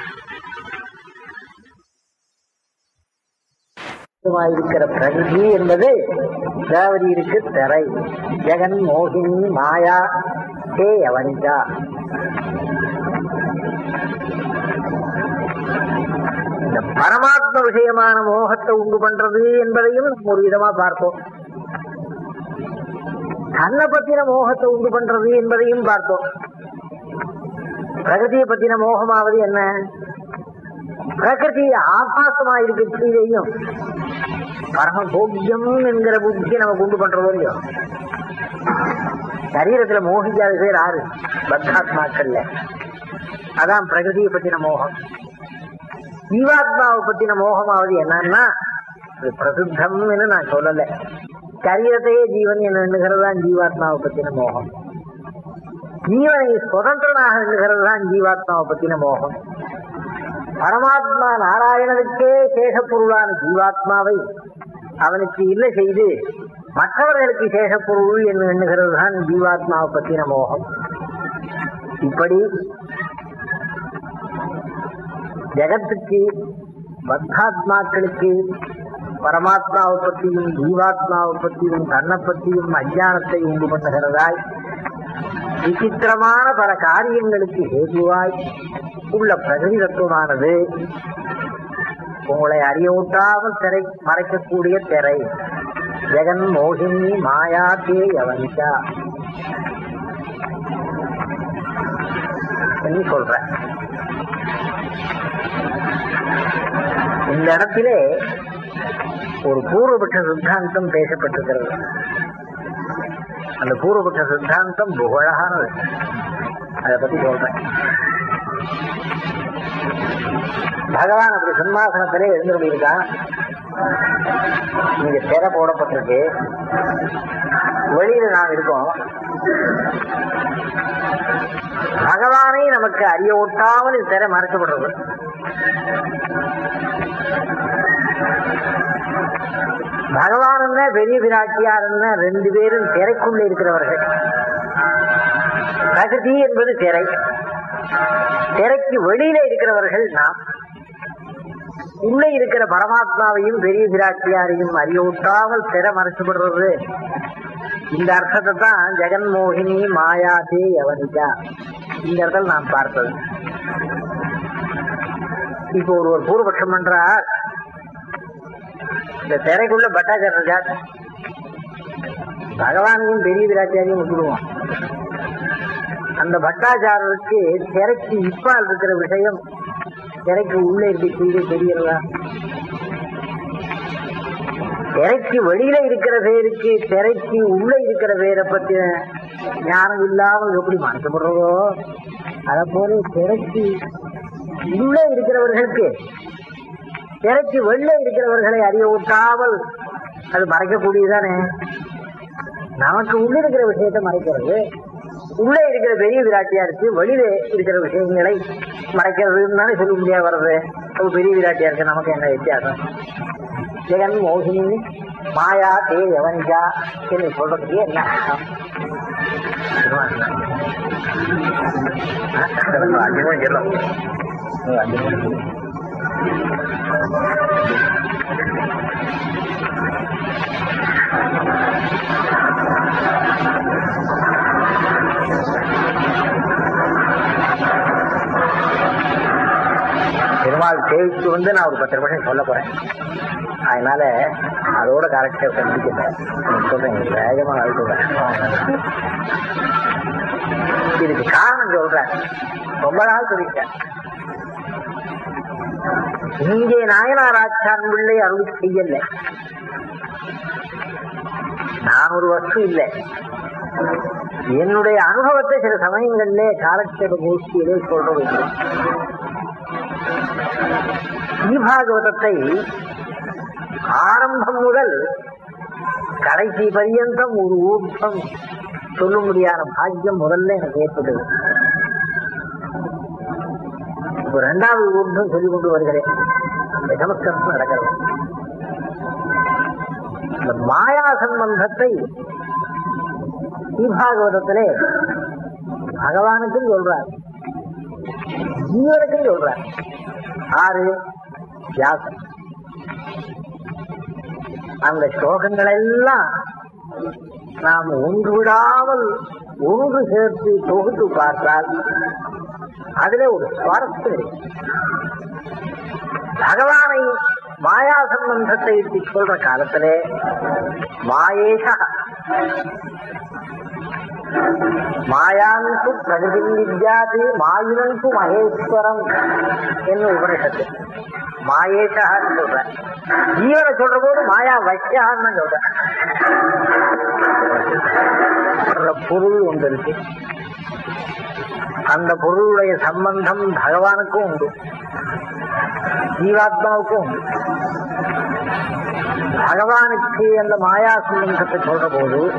இருக்கிற பிரகிருதி என்பது தேவதி திரை. ஜெகன் மோகினி மாயா ஹே அவனிதா இந்த பரமாத்ம விஷயமான மோகத்தை உண்டு பண்றது என்பதையும் ஒரு விதமா பார்த்தோம். தன்னை பத்தின மோகத்தை உண்டு பண்றது என்பதையும் பார்த்தோம். பிரகதியை பத்தின மோகமாவது என்ன? பிரகிருதி ஆபாசமா இருக்கிறதையும் பரம போக்கியம் என்கிற புத்தியை நம்ம உண்டு பண்றதோ இல்லையோ? சரீரத்துல மோகிக்காத பேர் ஆறு பத்தாத்மாக்கள்ல அதான் பிரகிருதியை பத்தின மோகம். ஜீவாத்மாவை பத்தின மோகமாவது என்னன்னா இது பிரசித்தம்னு நான் சொல்லல. சரீரத்தையே ஜீவன் என்ன எண்ணுகிறது தான் ஜீவாத்மாவை பத்தின மோகம். ஜீவனை சுதந்திரனாக எண்ணுகிறது தான் ஜீவாத்மாவை பத்தின மோகம். பரமாத்மா நாராயணனுக்கே சேஷப்பொருளான ஜீவாத்மாவை அவனுக்கு இல்லை செய்து மற்றவர்களுக்கு சேஷப்பொருள் என்று எண்ணுகிறது தான் ஜீவாத்மாவை பற்றின மோகம். இப்படி ஜெகத்துக்கு பத்தாத்மாக்களுக்கு பரமாத்மாவை பற்றியும் ஜீவாத்மாவை பற்றியும் தன்னை பற்றியும் அஜானத்தை உண்டு பண்ணுகிறதாய் விசித்திரமான பல காரியங்களுக்கு ஏதுவாய் உள்ள பிரகதிதத்துவமானது உங்களை அறியூட்டாமல் திரை மறைக்கக்கூடிய திரை. ஜெகன் மோகினி மாயா தே யவனிகா. சொல்றேன் இந்த இடத்திலே ஒரு பூர்வபட்ச சித்தாந்தம் பேசப்பட்டிருக்கிறது. அந்த பூர்வபட்ச சித்தாந்தம் புகழகானது. அதை பத்தி சொல்றேன். பகவான் அப்படி சிம்மாசனத்திலே எழுந்திருக்கான் இங்க திரை போடப்பட்டிருக்கு. வெளியில நாம் இருக்கோம். பகவானை நமக்கு அறிய ஒட்டாமல் இந்த திரை மறைக்கப்படுறது பகவான் என்ன பெரிய பிராட்டியார் என்ன ரெண்டு பேரும் திரைக்குள்ள இருக்கிறவர்கள். பிரகதி என்பது திரை. திரைக்கு வெளியில இருக்கிறவர்கள் நாம். உள்ளே இருக்கிற பரமாத்மாவையும் பெரிய பிராட்டியாரையும் அறியூட்டாமல் திரை மறைச்சுப்படுறது இந்த அர்த்தத்தை தான் ஜெகன்மோகினி மாயாதே யவனிகா. இந்த இடத்துல நாம் பார்த்தது. இப்போ ஒரு ஒரு பூர்வபட்சம் பண்றார் இந்த திரைக்குள்ள பட்டாச்சார் இருக்கார் பகவானையும் பெரிய விராட்டியாரையும் விட்டுடுவோம் அந்த பட்டாச்சாரருக்கு திரைக்கு இப்பால் இருக்கிற விஷயம் திரைக்கு உள்ளே இருக்க தெரியறதா திரைக்கு வெளியில இருக்கிற பேருக்கு திரைக்கு உள்ள இருக்கிற பேரை பத்தி ஞானம் இல்லாமல் எப்படி மனசுப்படுறதோ அதை போல திரைக்கு உள்ளே இருக்கிறவர்களுக்கு இறைச்சி வெளில இருக்கிறவர்களை அறிய ஊட்டாமல் அது மறைக்கக்கூடியதானே நமக்கு உள்ள இருக்கிற விஷயத்தை மறைக்கிறது உள்ளே இருக்கிற பெரிய விராட்டியா இருக்கு வெளியில இருக்கிற விஷயங்களை மறைக்கிறதுன்னு தானே சொல்ல முடியாது வர்றது அது பெரிய விராட்டியா இருக்கு நமக்கு என்ன வித்தியாசம் ஜெகன் மோகினி மாயா தே எவன்ஜா என்று சொல்றதுக்கு என்ன அர்த்தம் அஞ்சு அஞ்சு மணி பெருமாள் சேவிச்சு வந்து நான் ஒரு பத்து நிமிஷம் சொல்ல போறேன். அதனால அதோட கரெக்டாக கண்டிக்கிறேன் சொல்றேன் வேகமா அழுத்துறேன் இதுக்கு காரணம் சொல்றேன். ரொம்ப நாள் சொல்லிட்டேன். இங்கே நாயனார் ஆச்சான் பிள்ளை அருள் செய்யல நான் ஒரு வஸ்து இல்லை. என்னுடைய அனுபவத்தை சில சமயங்களிலே காலட்சேப கோஷ்டியிலே சொல்றது ஸ்ரீபாகவதத்தை ஆரம்பம் முதல் கடைசி பரியந்தம் ஒரு ஊர்த்தம் சொல்லும்படியான பாக்கியம் முதல்ல எனக்கு ஏற்பட்டது. இப்ப ரெண்டாவது ஒன்றும் சொல்லிக் கொண்டு வருகிறேன் நமஸ்கரம் நடக்கிறது. இந்த மாயா சம்பந்தத்தை ஸ்ரீபாகவதத்திலே பகவானுக்கும் சொல்றார். ஜீவனுக்கும் சொல்றார். ஆறு வியாசம் அந்த ஸ்லோகங்கள் எல்லாம் நாம் ஒன்று விடாமல் ஒன்று சேர்த்து தொகுத்து பார்த்தால் அதுல ஒரு சுவாரஸ்யம் இருக்கு. பகவானை மாயா சம்பந்தத்தை இட்டு சொல்ற காலத்திலே மாயேஷ. மாயாந்து பிரகதி வித்யாதி மாயினந்து மகேஸ்வரம் என்று உபனிஷத்து. மாயேஷான்னு சொல்ற. ஜீவனை சொல்ற போது மாயா வசியான்னு சொல்ற பொருள் ஒன்று இருக்கு. அந்த பொருளுடைய சம்பந்தம் பகவானுக்கும் உண்டு. ஜீவாத்மாவுக்கும் உண்டு. பகவானுக்கு அந்த மாயா சம்பந்தத்தை சொல்ற போது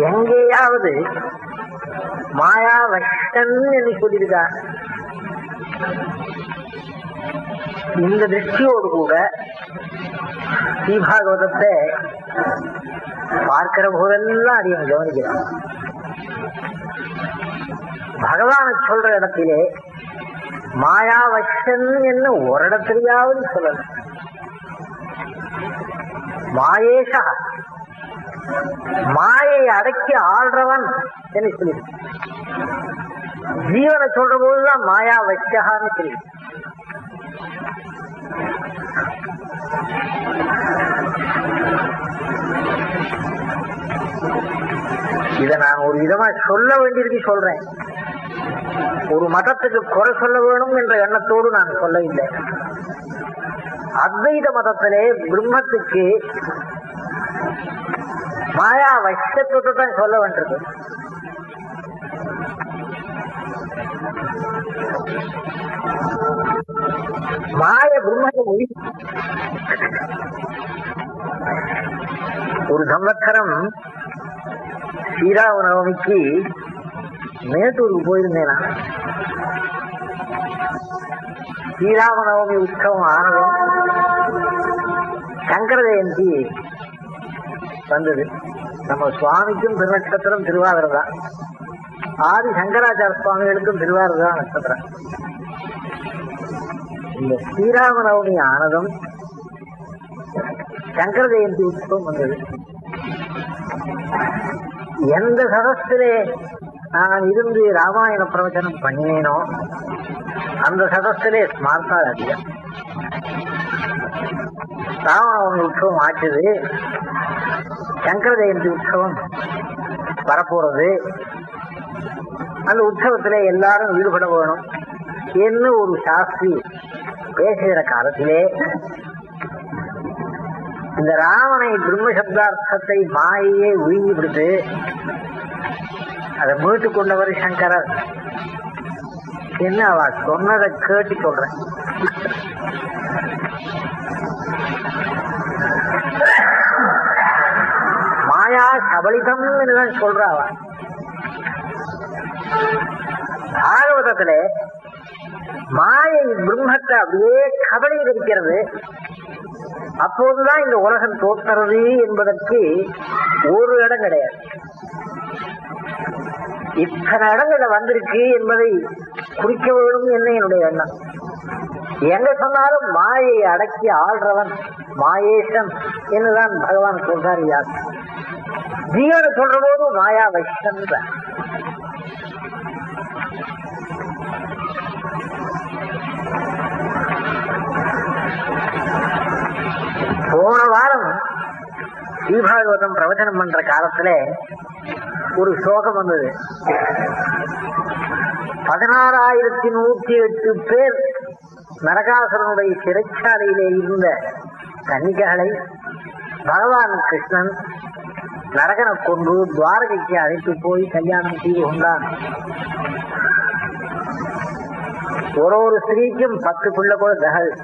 எங்கேயாவது மாயா வஷ்டன் என்று சொல்லியிருக்கார். இந்த திருஷ்டியோடு கூட ஸ்ரீபாகவதத்தை பார்க்கிற போதெல்லாம் அதை கவனிக்கிறான் பகவான சொல்ற இடத்திலே மாயா என்ன ஒரு இடத்திலேயாவது சொல்லணும். மாயேஷா. மாயை அடக்கி ஆள்றவன் என்று சொல்லி ஜீவனை சொல்ற போதுதான் மாயா வச்சகான்னு தெரியும் இத நான் ஒரு விதமா சொல்ல வேண்டியிருக்கு சொல்றேன். ஒரு மதத்துக்கு குறை சொல்ல வேணும் என்ற எண்ணத்தோடு நான் சொல்லவில்லை. அத்வைத மதத்திலே பிரம்மத்துக்கு மாயா வசத்துவத்தை தான் சொல்ல வேண்டியது. மாய பிரம்மத்தை ஒளி. ஒரு சம்வத்சரம் ஸ்ரீராம நவமிக்கு மேட்டூருக்கு போயிருந்தேன்? ஸ்ரீராம நவமி உற்சவம் ஆனதும் சங்கர ஜெயந்தி வந்தது. நம்ம சுவாமிக்கும் திருநட்சத்திரம் திருவாதிரை தான். ஆதி சங்கராச்சார சுவாமிகளுக்கும் திருவாதிரை தான் நட்சத்திரம். இந்த ஸ்ரீராம ஆனதம் சங்கர ஜெயந்தி உற்சவம் வந்தது. எந்த சதஸ்திலே நான் இருந்து ராமாயண பிரவச்சனம் பண்ணினேனோ அந்த சதஸ்திலே ஸ்மார்த்தால் அதிகம் ராமநவமி உற்சவம் ஆச்சுது. சங்கர ஜெயந்தி உற்சவம் வரப்போறது. அந்த உற்சவத்திலே எல்லாரும் ஈடுபட வேணும். என்ன ஒரு சாஸ்திரி பேசுகிற காலத்திலே இந்த ராவனை பிரம்ம சப்தார்த்தத்தை மாயையே உயிங்கி விடுத்து அதை மீட்டு கொண்டவர் சங்கரர். என்ன அவ சொன்னதை கேட்டு சொல்றேன். மாயா சபலிதம் தான் சொல்றா அவ. மாயை பிரம்மத்தை அப்படியே கபலீகரிக்கிறது. அப்போதுதான் இந்த உலகம் தோற்றுறது என்பதற்கு ஒரு இடம் கிடையாது. இத்தனை இடங்கள்ல வந்திருக்கு என்பதை குறிக்க வேண்டும் என்ன என்னுடைய எண்ணம்? எங்க சொன்னாலும் மாயை அடக்கி ஆள்றவன் மாயேசன் என்றுதான் பகவான் சொல்றார் யார்? ஜீவனை சொல்ற போது மாயா வைஷ்ணன் போன வாரம் ஸ்ரீபாகவதம் பிரவச்சனம் பண்ற காலத்துல ஒரு சோகம் வந்தது. பதினாறாயிரத்தி நூத்தி எட்டு பேர் நரகாசுரனுடைய சிறைச்சாலையிலே இருந்த கன்னிகைகளை பகவான் கிருஷ்ணன் நரகனை கொண்டு துவாரகைக்கு அழைத்து போய் கல்யாணம் செய்து கொண்டான். ஒரு ஒரு ஸ்திரீக்கும் பத்து பிள்ளை கூட தகவல்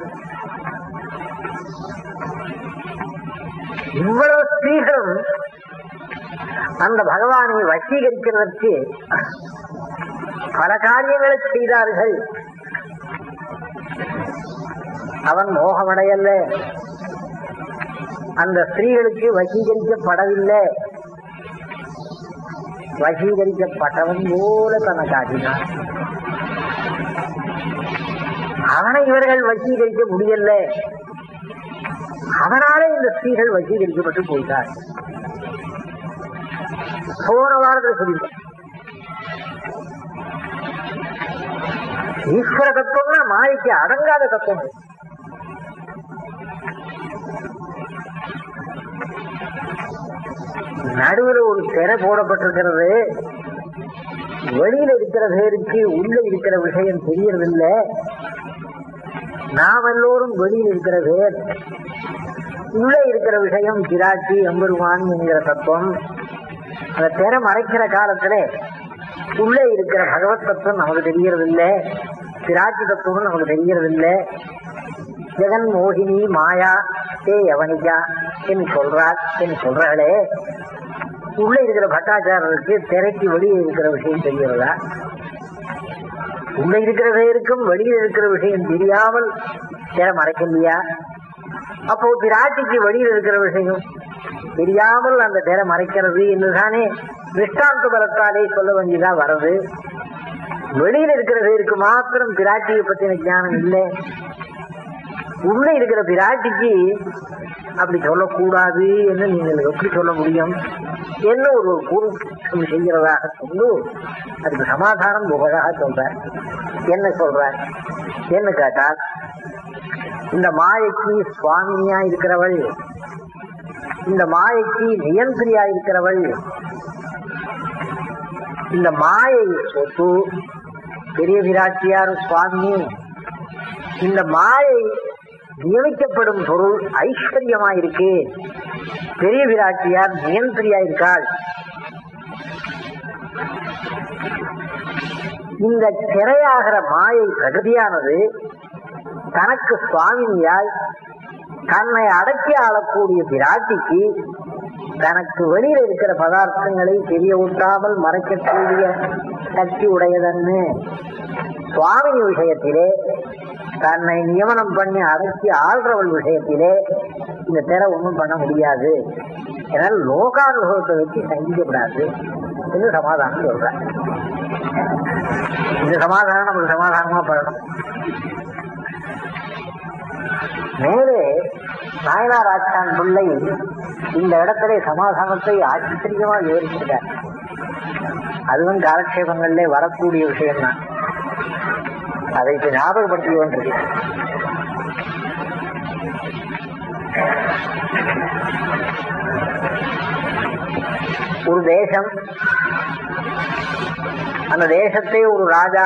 இவ்வளவு ஸ்திரீகளும் அந்த பகவானை வசீகரிக்கிறதற்கு பல காரியங்களை செய்தார்கள். அவன் மோகமடையல்ல. அந்த ஸ்திரீகளுக்கு வசீகரிக்கப்படவில்லை. வசீகரிக்கப்பட்டவன் போல தன்னை காட்டினான் அவனை இவர்கள் வசீகரிக்க முடியல அதனாலே இந்த ஸ்திரீகள் வசீகரிக்கப்பட்டு போயிட்டார். போன வாரத்தில் சொல்லிட்டேன் ஈஸ்வர தத்துவம்னா மாய்க்கு அடங்காத தத்துவம். நடுவில் ஒரு திரை போடப்பட்டிருக்கிறது. வெளியில இருக்கிற பேருக்கு உள்ள இருக்கிற விஷயம் தெரியறதில்லை. நாம் எல்லோரும் வெளியில் இருக்கிற உள்ளே உள்ள இருக்கிற விஷயம் கிராட்சி எம்பெருமான் என்கிற தத்துவம் அந்த திரை மறைக்கிற காலத்துல உள்ளே இருக்கிற பகவத் தத்துவம் நமக்கு தெரியறதில்லை திராட்சி தத்துவம் நமக்கு தெரியறதில்லை ஜெகன் மோகினி மாயா தே யவனிகா என்று சொல்றார் என்று சொல்றாளே உள்ள இருக்கிற பட்டாச்சாரருக்கு திரைக்கு வெளியே இருக்கிற விஷயம் தெரியறதா உள்ள இருக்கிற இருக்கும் வெளியில் இருக்கிற விஷயம் தெரியாமல் திரை மறைக்கலையா? அப்போ பிராட்டிக்கு வெளியில் இருக்கிற விஷயம் தெரியாமல் அந்த பேரை மறைக்கிறது என்றுதானே திருஷ்டாந்த பலத்தாலே சொல்ல வேண்டியதா வர்றது? வெளியில் இருக்கிற பேருக்கு மாத்திரம் பிராட்டியை பத்தின ஞானம் இல்லை. உள்ள இருக்கிற பிராட்டிக்கு அப்படி சொல்லக்கூடாது என்று நீங்கள் எப்படி சொல்ல முடியும்? என்ன ஒரு பொருள் செய்கிறதாக சொல்லு. அதுக்கு சமாதானம் புகழாக சொல்ற என்ன சொல்ற என்ன கேட்டால் இந்த மாயைக்கு சுவாமியா இருக்கிறவள் இந்த மாயைக்கு நியந்திரியா இருக்கிறவள் இந்த மாயை சொத்து பெரிய விராட்டியார் சுவாமி இந்த மாயை நியமிக்கப்படும் பொருள் ஐஸ்வர்யமா இருக்கு பெரிய விராட்டியார் நியந்திரியா இருக்காள் இந்த திரையாகிற மாயை பிரகதியானது தனக்கு சுவாமியாய் தன்னை அடக்கி ஆளக்கூடிய பிராட்டிக்கு தனக்கு வெளியில் இருக்கிற பதார்த்தங்களை தெரிய ஊட்டாமல் மறைக்கக்கூடிய சக்தி உடையதன்னு சுவாமி விஷயத்திலே தன்னை நியமனம் பண்ணி அடக்கி ஆள்றவள் விஷயத்திலே இந்த திற ஒன்றும் பண்ண முடியாது. ஏன்னால் லோகானுபவத்தை வச்சு சங்கிக்கப்படாது என்று சமாதானம் சொல்றேன். இந்த சமாதானம் நம்மளுக்கு சமாதானமா பண்ணணும். மேலே நாயனார் ஆச்சான் பிள்ளை இந்த இடத்திலே சமாதானத்தை ஆச்சரியமாக விவரிச்சிருக்கார். அதுவும் காலக்ஷேபங்களிலே வரக்கூடிய விஷயம்தான். அதை இப்ப ஞாபகப்படுத்தி கொண்டிருக்கு ஒரு தேசம் அந்த தேசத்தை ஒரு ராஜா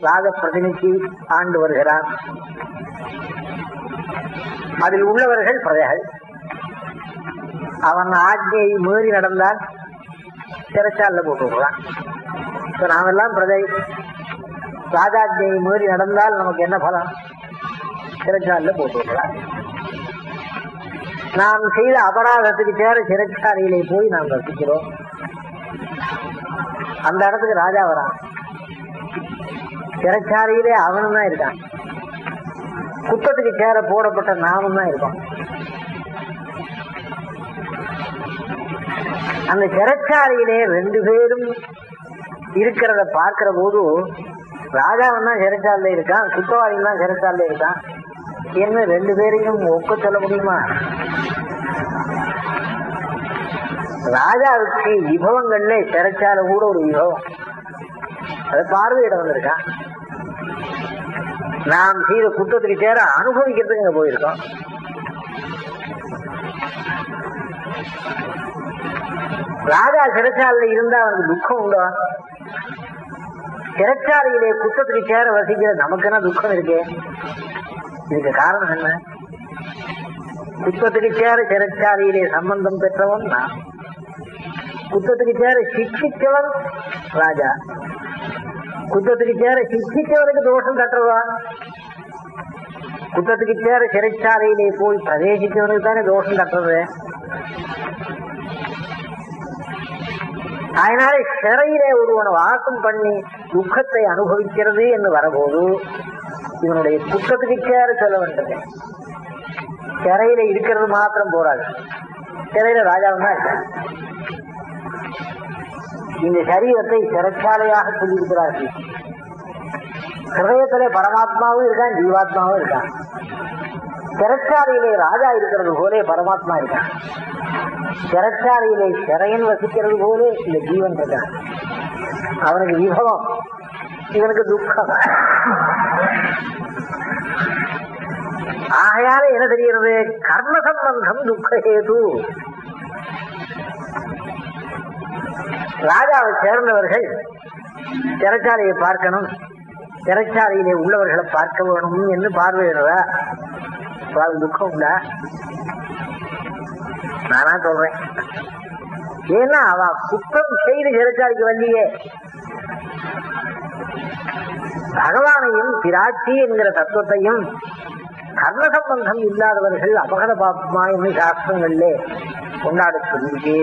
ராஜ பிரதிநிதி ஆண்டு வருகிறார். அதில் உள்ளவர்கள் பிரஜைகள். அவன் ஆజ్ఞையை மீறி நடந்தால் சிறைச்சாலில் போட்டு விடுறான். இப்ப நாமெல்லாம் பிரஜை. ராஜாஜ்ஞையை மீறி நடந்தால் நமக்கு என்ன பலம் சிறைச்சாலையில போட்டு நாம் செய்த அபராதத்துக்கு சேர சிறைச்சாலையிலே போய் நாம் ரசிக்கிறோம் அந்த இடத்துக்கு ராஜா வரான். சிறைச்சாலையிலே அவனும் தான் இருக்கான். குற்றத்துக்கு சேர போடப்பட்ட நாமும் தான் இருக்கோம். அந்த சிறைச்சாலையிலே ரெண்டு பேரும் இருக்கிறத பார்க்கிற போது ராஜாவன் தான் சிறைச்சாலையில இருக்கான் குற்றவாளியும் தான் இருக்கான். என்ன ரெண்டு பேரையும் ஒக்க சொல்ல முடியுமா? ராஜாவுக்கு விபவங்கள்ல சிறைச்சாலை கூட ஒரு விபவம். அதை பார்வையிட வந்திருக்கான். நாம் செய்த குற்றத்துக்கு சேர அனுபவிக்கிறதுக்கு இங்க போயிருக்கோம். ராஜா சிறைச்சாலையில இருந்தா அவனுக்கு துக்கம் உண்டா? சிறச்சாலையிலே குற்றத்துக்கு சேர வசிக்கிற நமக்கு என்ன துக்கம் இருக்கு? இதுக்கு காரணம் என்ன? குற்றத்துக்கு சேர சிறச்சாலையிலே சம்பந்தம் பெற்றவன் நான் குற்றத்துக்கு சேர சிக்ஷிச்சவன் ராஜா. குற்றத்துக்கு சேர சிக்ஷிச்சவனுக்கு தோஷம் தட்டுறதா குற்றத்துக்கு சேர சிறைச்சாலையிலே போய் பிரவேசிச்சவனுக்கு தானே தோஷம் தட்டுறது? அதனால சிறையிலே ஒருவன் வாசம் பண்ணி துக்கத்தை அனுபவிக்கிறது என்று வரபோது இவனுடைய குற்றத்துக்கு சேர சொல்ல வேண்டியது சிறையில இருக்கிறது மாத்திரம் போராது. சிறையில ராஜாவும் தான் இருக்கான். இந்த சரீரத்தை சிறைச்சாலையாக சொல்லியிருக்கிறார்கள். ஹிருதயத்திலே பரமாத்மாவும் இருக்கான் ஜீவாத்மாவும் இருக்கான். சிறைச்சாலையிலே ராஜா இருக்கிறது போலே பரமாத்மா இருக்கான். சிறைச்சாலையிலே சிறையன் வசிக்கிறது போலே இந்த ஜீவன் இருக்கான். அவனுக்கு விபவம். இவனுக்கு துக்கம். ஆகையால என்ன தெரிகிறது? கர்ம சம்பந்தம் துக்கஹேது ராஜாவை சேர்ந்தவர்கள் சிறைச்சாலையை பார்க்கணும். சிறைச்சாலையிலே உள்ளவர்களை பார்க்க வேணும். என்று பார்வையிடுறதா அவளுக்கு துக்கம் உண்டா நானா சொல்றேன் ஏன்னா அவ குற்றம் செய்து சிறைச்சாலைக்கு வந்தியே பகவானையும் பிராட்சி என்கிற தத்துவத்தையும் கர்ம சம்பந்தம் இல்லாதவர்கள் அபகத பாப்பமா என்று சாஸ்திரங்களிலே கொண்டாட சொல்லி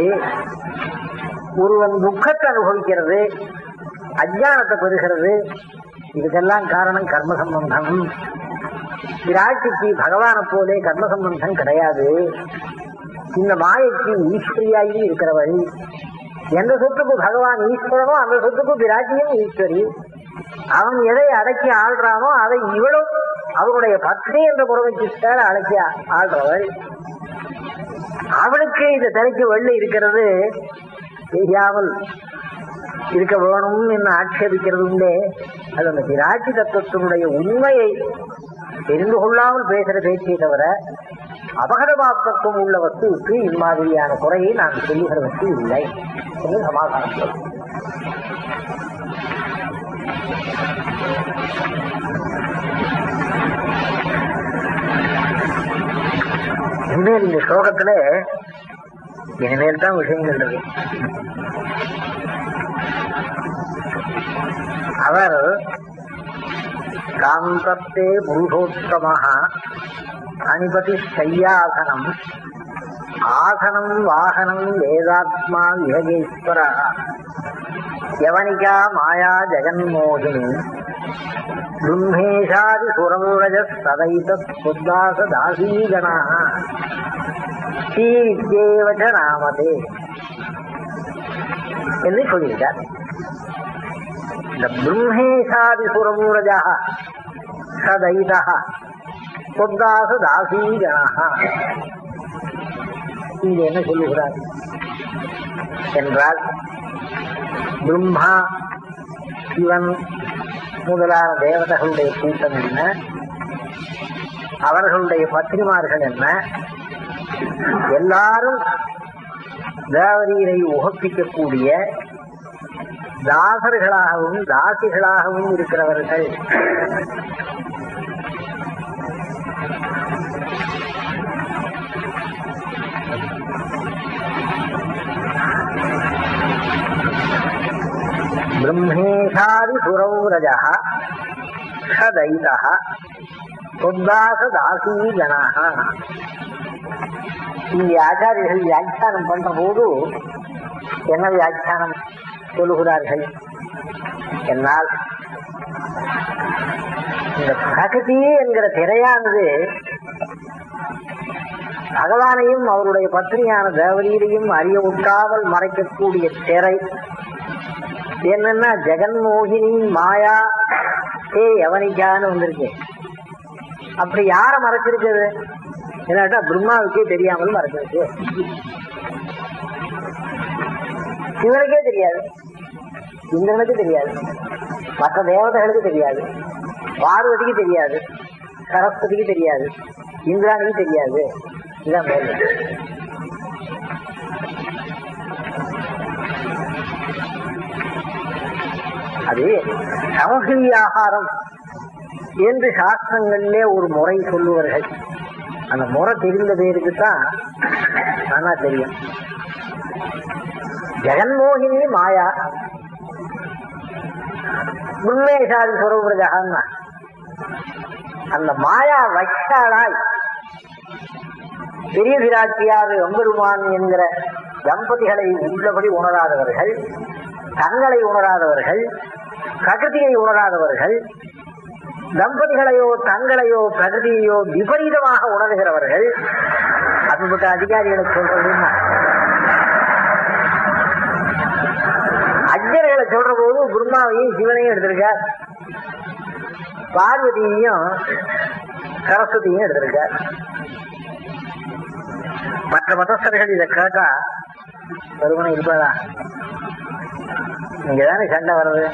ஒருவன் துக்கத்தை அனுபவிக்கிறது அஜானத்தை பெறுகிறது இதுக்கெல்லாம் காரணம் கர்ம சம்பந்தம் விராட்சிக்கு பகவானை போலே கர்ம சம்பந்தம் கிடையாது. இந்த மாயைக்கு ஈஸ்வரியாகி இருக்கிறவள் எந்த சொத்துக்கு பகவான் ஈஸ்வரனோ அந்த சொத்துக்கு விராட்டியும் ஈஸ்வரி. அவன் எதை அடக்கி ஆள்றானோ அதை இவளும் அவனுடைய பத்னி என்ற புறமைக்கு அடக்கி ஆள்றவள். அவளுக்கு இந்த தலைக்கு வெள்ள இருக்கிறது. தெரியாமல் இருக்க வேணும் என்று ஆட்சேபிக்கிறது உண்டே. அது அந்த விராட்சி தத்துவத்தினுடைய உண்மையை தெரிந்து கொள்ளாமல் பேசுற பேச்சை தவிர அபகதமாக்கத்துவம் உள்ள வஸ்துவுக்கு இம்மாதிரியான குறையை நான் சொல்லுகிற வஸ்து இல்லை என்று சமாதானம் சொல்றேன். இனிமேல் இந்த ஸ்லோகத்துல இனிமேல் தான் விஷயங்கள் இருக்கு அவர் காந்தத்தே புருஷோத்தம அணிபதி சையாசனம் ஆசனம் வாகனம் வேதாத்மா விஹகேஸ்வர. யவனிகா மாயா ஜெகன்மோகினி. பிரம்மேஷாதி சுரமுரஜ சதைத சுத்தாச தாசீகணா ஸ்ரீவித்யேவச்ச நாமதே என்று சொல்லியிருக்கார் இந்த பிரம்மேஷாதி சுரமூரஜா சதைதா பொத்தாசு தாசீஜனா இங்க என்ன சொல்லுகிறார்? என்றால் பிரம்மா சிவன் முதலான தேவதைகளுடைய கூட்டம் என்ன? அவர்களுடைய பத்திரிமார்கள் என்ன? எல்லாரும் தேவரீரை உகப்பிக்கக்கூடிய தாசர்களாகவும் தாசிகளாகவும் இருக்கிறவர்கள். பிரம்மேஷாதி சுரௌரஜ சதைத ஜனாக இங்கே ஆச்சாரியர்கள் வியாக்கியானம் பண்ற போது என்ன வியாக்கியானம்? சொல்லுகிறார்கள். என்னால் இந்த பிரகதி என்கிற திரையானது பகவானையும் அவருடைய பத்னியான தேவரீரையும் அறிய விட்டாமல் மறைக்கக்கூடிய திரை. என்னன்னா ஜெகன்மோகினி மாயா ஏ எவனிக்கான்னு வந்திருக்கு. அப்படி யார மறைச்சிருக்குது என்னட்டா பிரம்மாவுக்கே தெரியாமல் மறைச்சிருக்கு. இவனுக்கே தெரியாது. இந்திரனுக்கு தெரியாது. மற்ற தேவதைகளுக்கு தெரியாது. பார்வதிக்கு தெரியாது. சரஸ்வதிக்கு தெரியாது. இந்திராணிக்கு தெரியாது. இதான் மேல் அது சமகிரி ஆகாரம் என்று சாஸ்திரங்களிலே ஒரு முறை சொல்லுவார்கள். அந்த முறை தெரிந்த பேருக்கு தான் ஆனா தெரியும். ஜெகன்மோகினி மாயா. உண்மேஷாதி சுரவுறதாகன்னா அந்த மாயா வச்சாளாய் பெரிய விராட்சியாறு எம்பெருமான் என்கிற தம்பதிகளை உள்ளபடி உணராதவர்கள் தங்களை உணராதவர்கள் பிரகிருதியை உணராதவர்கள் தம்பதிகளையோ தங்களையோ பிரகிருதியையோ விபரீதமாக உணர்கிறவர்கள் அப்படிப்பட்ட அதிகாரிகளை சொல்றதுன்னா அஜர்களை சொல்ற போது பிரம்மாவையும் சிவனையும் எடுத்திருக்கார் பார்வதியையும் சரஸ்வதியும் எடுத்திருக்கார் மற்ற மதஸ்தர்கள் இதை கேட்டா ஒருவனை இருப்பதா இங்கதானே சண்டை வர்றது?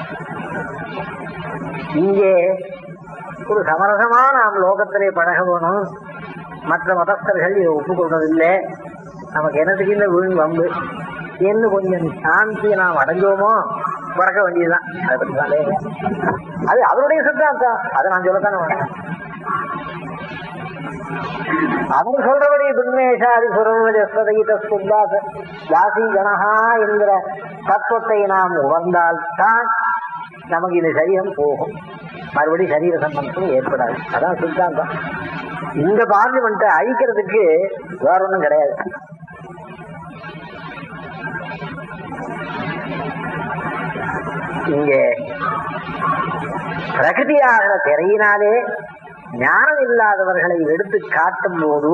இங்கே ஒரு சமரசமா நாம் லோகத்திலே பழக வேணும். மற்ற மதஸ்தர்கள் இதை ஒப்புக்கொள்றதில்லை நமக்கு என்னத்துக்கு இல்லை வீண் வம்பு? என்று கொஞ்சம் சாந்தியை நாம் அடைஞ்சோமோ? பிறக்க வேண்டியதுதான். அதை பற்றி தான் அது அவருடைய சித்தாந்தம். அதை நான் சொல்லத்தானே வேணேன் அவர் சொல்றபடி பிரம்மேஷாதி சுரவஜஸ்வதகிதாச தாசி கணஹா என்கிற தத்துவத்தை நாம் உணர்ந்தால் தான் நமக்கு இந்த சரீரம் போகும். மறுபடி சரீர சம்பந்தம் ஏற்படாது. அதான் சித்தாந்தம். இந்த பார்லிமெண்ட்டை அழிக்கிறதுக்கு வேற ஒன்றும் கிடையாது. இங்கே பிரகதியாகிற திரையினாலே ஞானம் இல்லாதவர்களை எடுத்து காட்டும் போது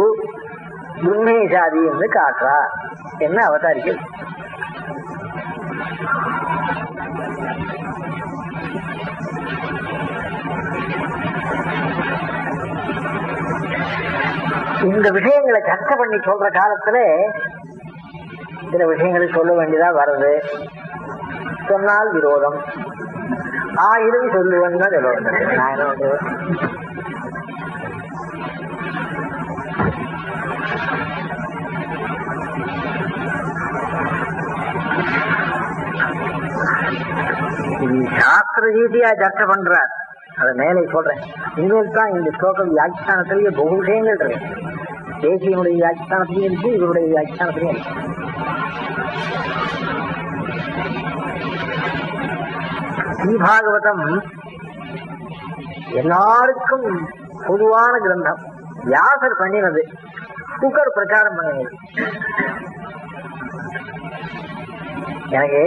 உண்மை சாதி என்று காட்டுறா. என்ன அவதாரிகள்? இந்த விஷயங்களை சர்ச்சை பண்ணி சொல்ற காலத்துல சில விஷயங்களை சொல்ல வேண்டியதா வருது. சொன்னால் விரோதம். ஆயிரம் சொல்லுவேன் தான் நான் என்ன பண்றது? சாஸ்திர ரீதியா சர்ச்சை பண்றார். அதை மேலே சொல்றேன். இனிமேல் தான் இந்த ஸ்லோகம் வியாக்கியானத்திலேயே பகு விஷயங்கள் இருக்கு. தேசியனுடைய வியாக்கியானத்திலையும் இருக்கு இவருடைய வியாக்கியானத்திலையும் இருக்கு. ஸ்ரீபாகவதம் எல்லாருக்கும் பொதுவான கிரந்தம். வியாசர் பண்ணினது. குக்கர் பிரச்சாரம் பண்ணினது. எனக்கு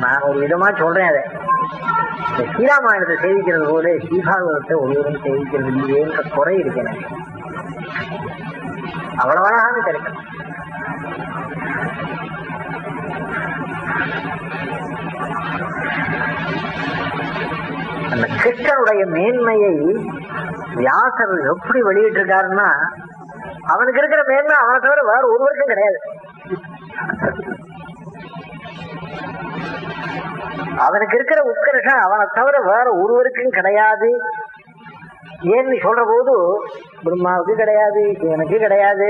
நான் ஒரு விதமா சொல்றேன் அதை. இந்த ஸ்ரீராமாயணத்தை சேவிக்கிறது போல ஸ்ரீபாகவதத்தை ஒருவரும் சேவிக்கிறது இல்லையேன்ற குறை இருக்கு எனக்கு. அவ்வளவு அழகான கிடைக்கும் அந்த கிருஷ்ணனுடைய மேன்மையை வியாசர் எப்படி வெளியிட்டு இருக்காருன்னா அவனுக்கு இருக்கிற மேன்மை அவனை தவிர வேற ஒருவருக்கும் கிடையாது. அவனுக்கு இருக்கிற உத்கர்ஷம் அவனை தவிர வேற ஒருவருக்கும் கிடையாது. ஏன்னு சொல்ற போது பிரம்மாவுக்கு கிடையாது இவனுக்கு கிடையாது.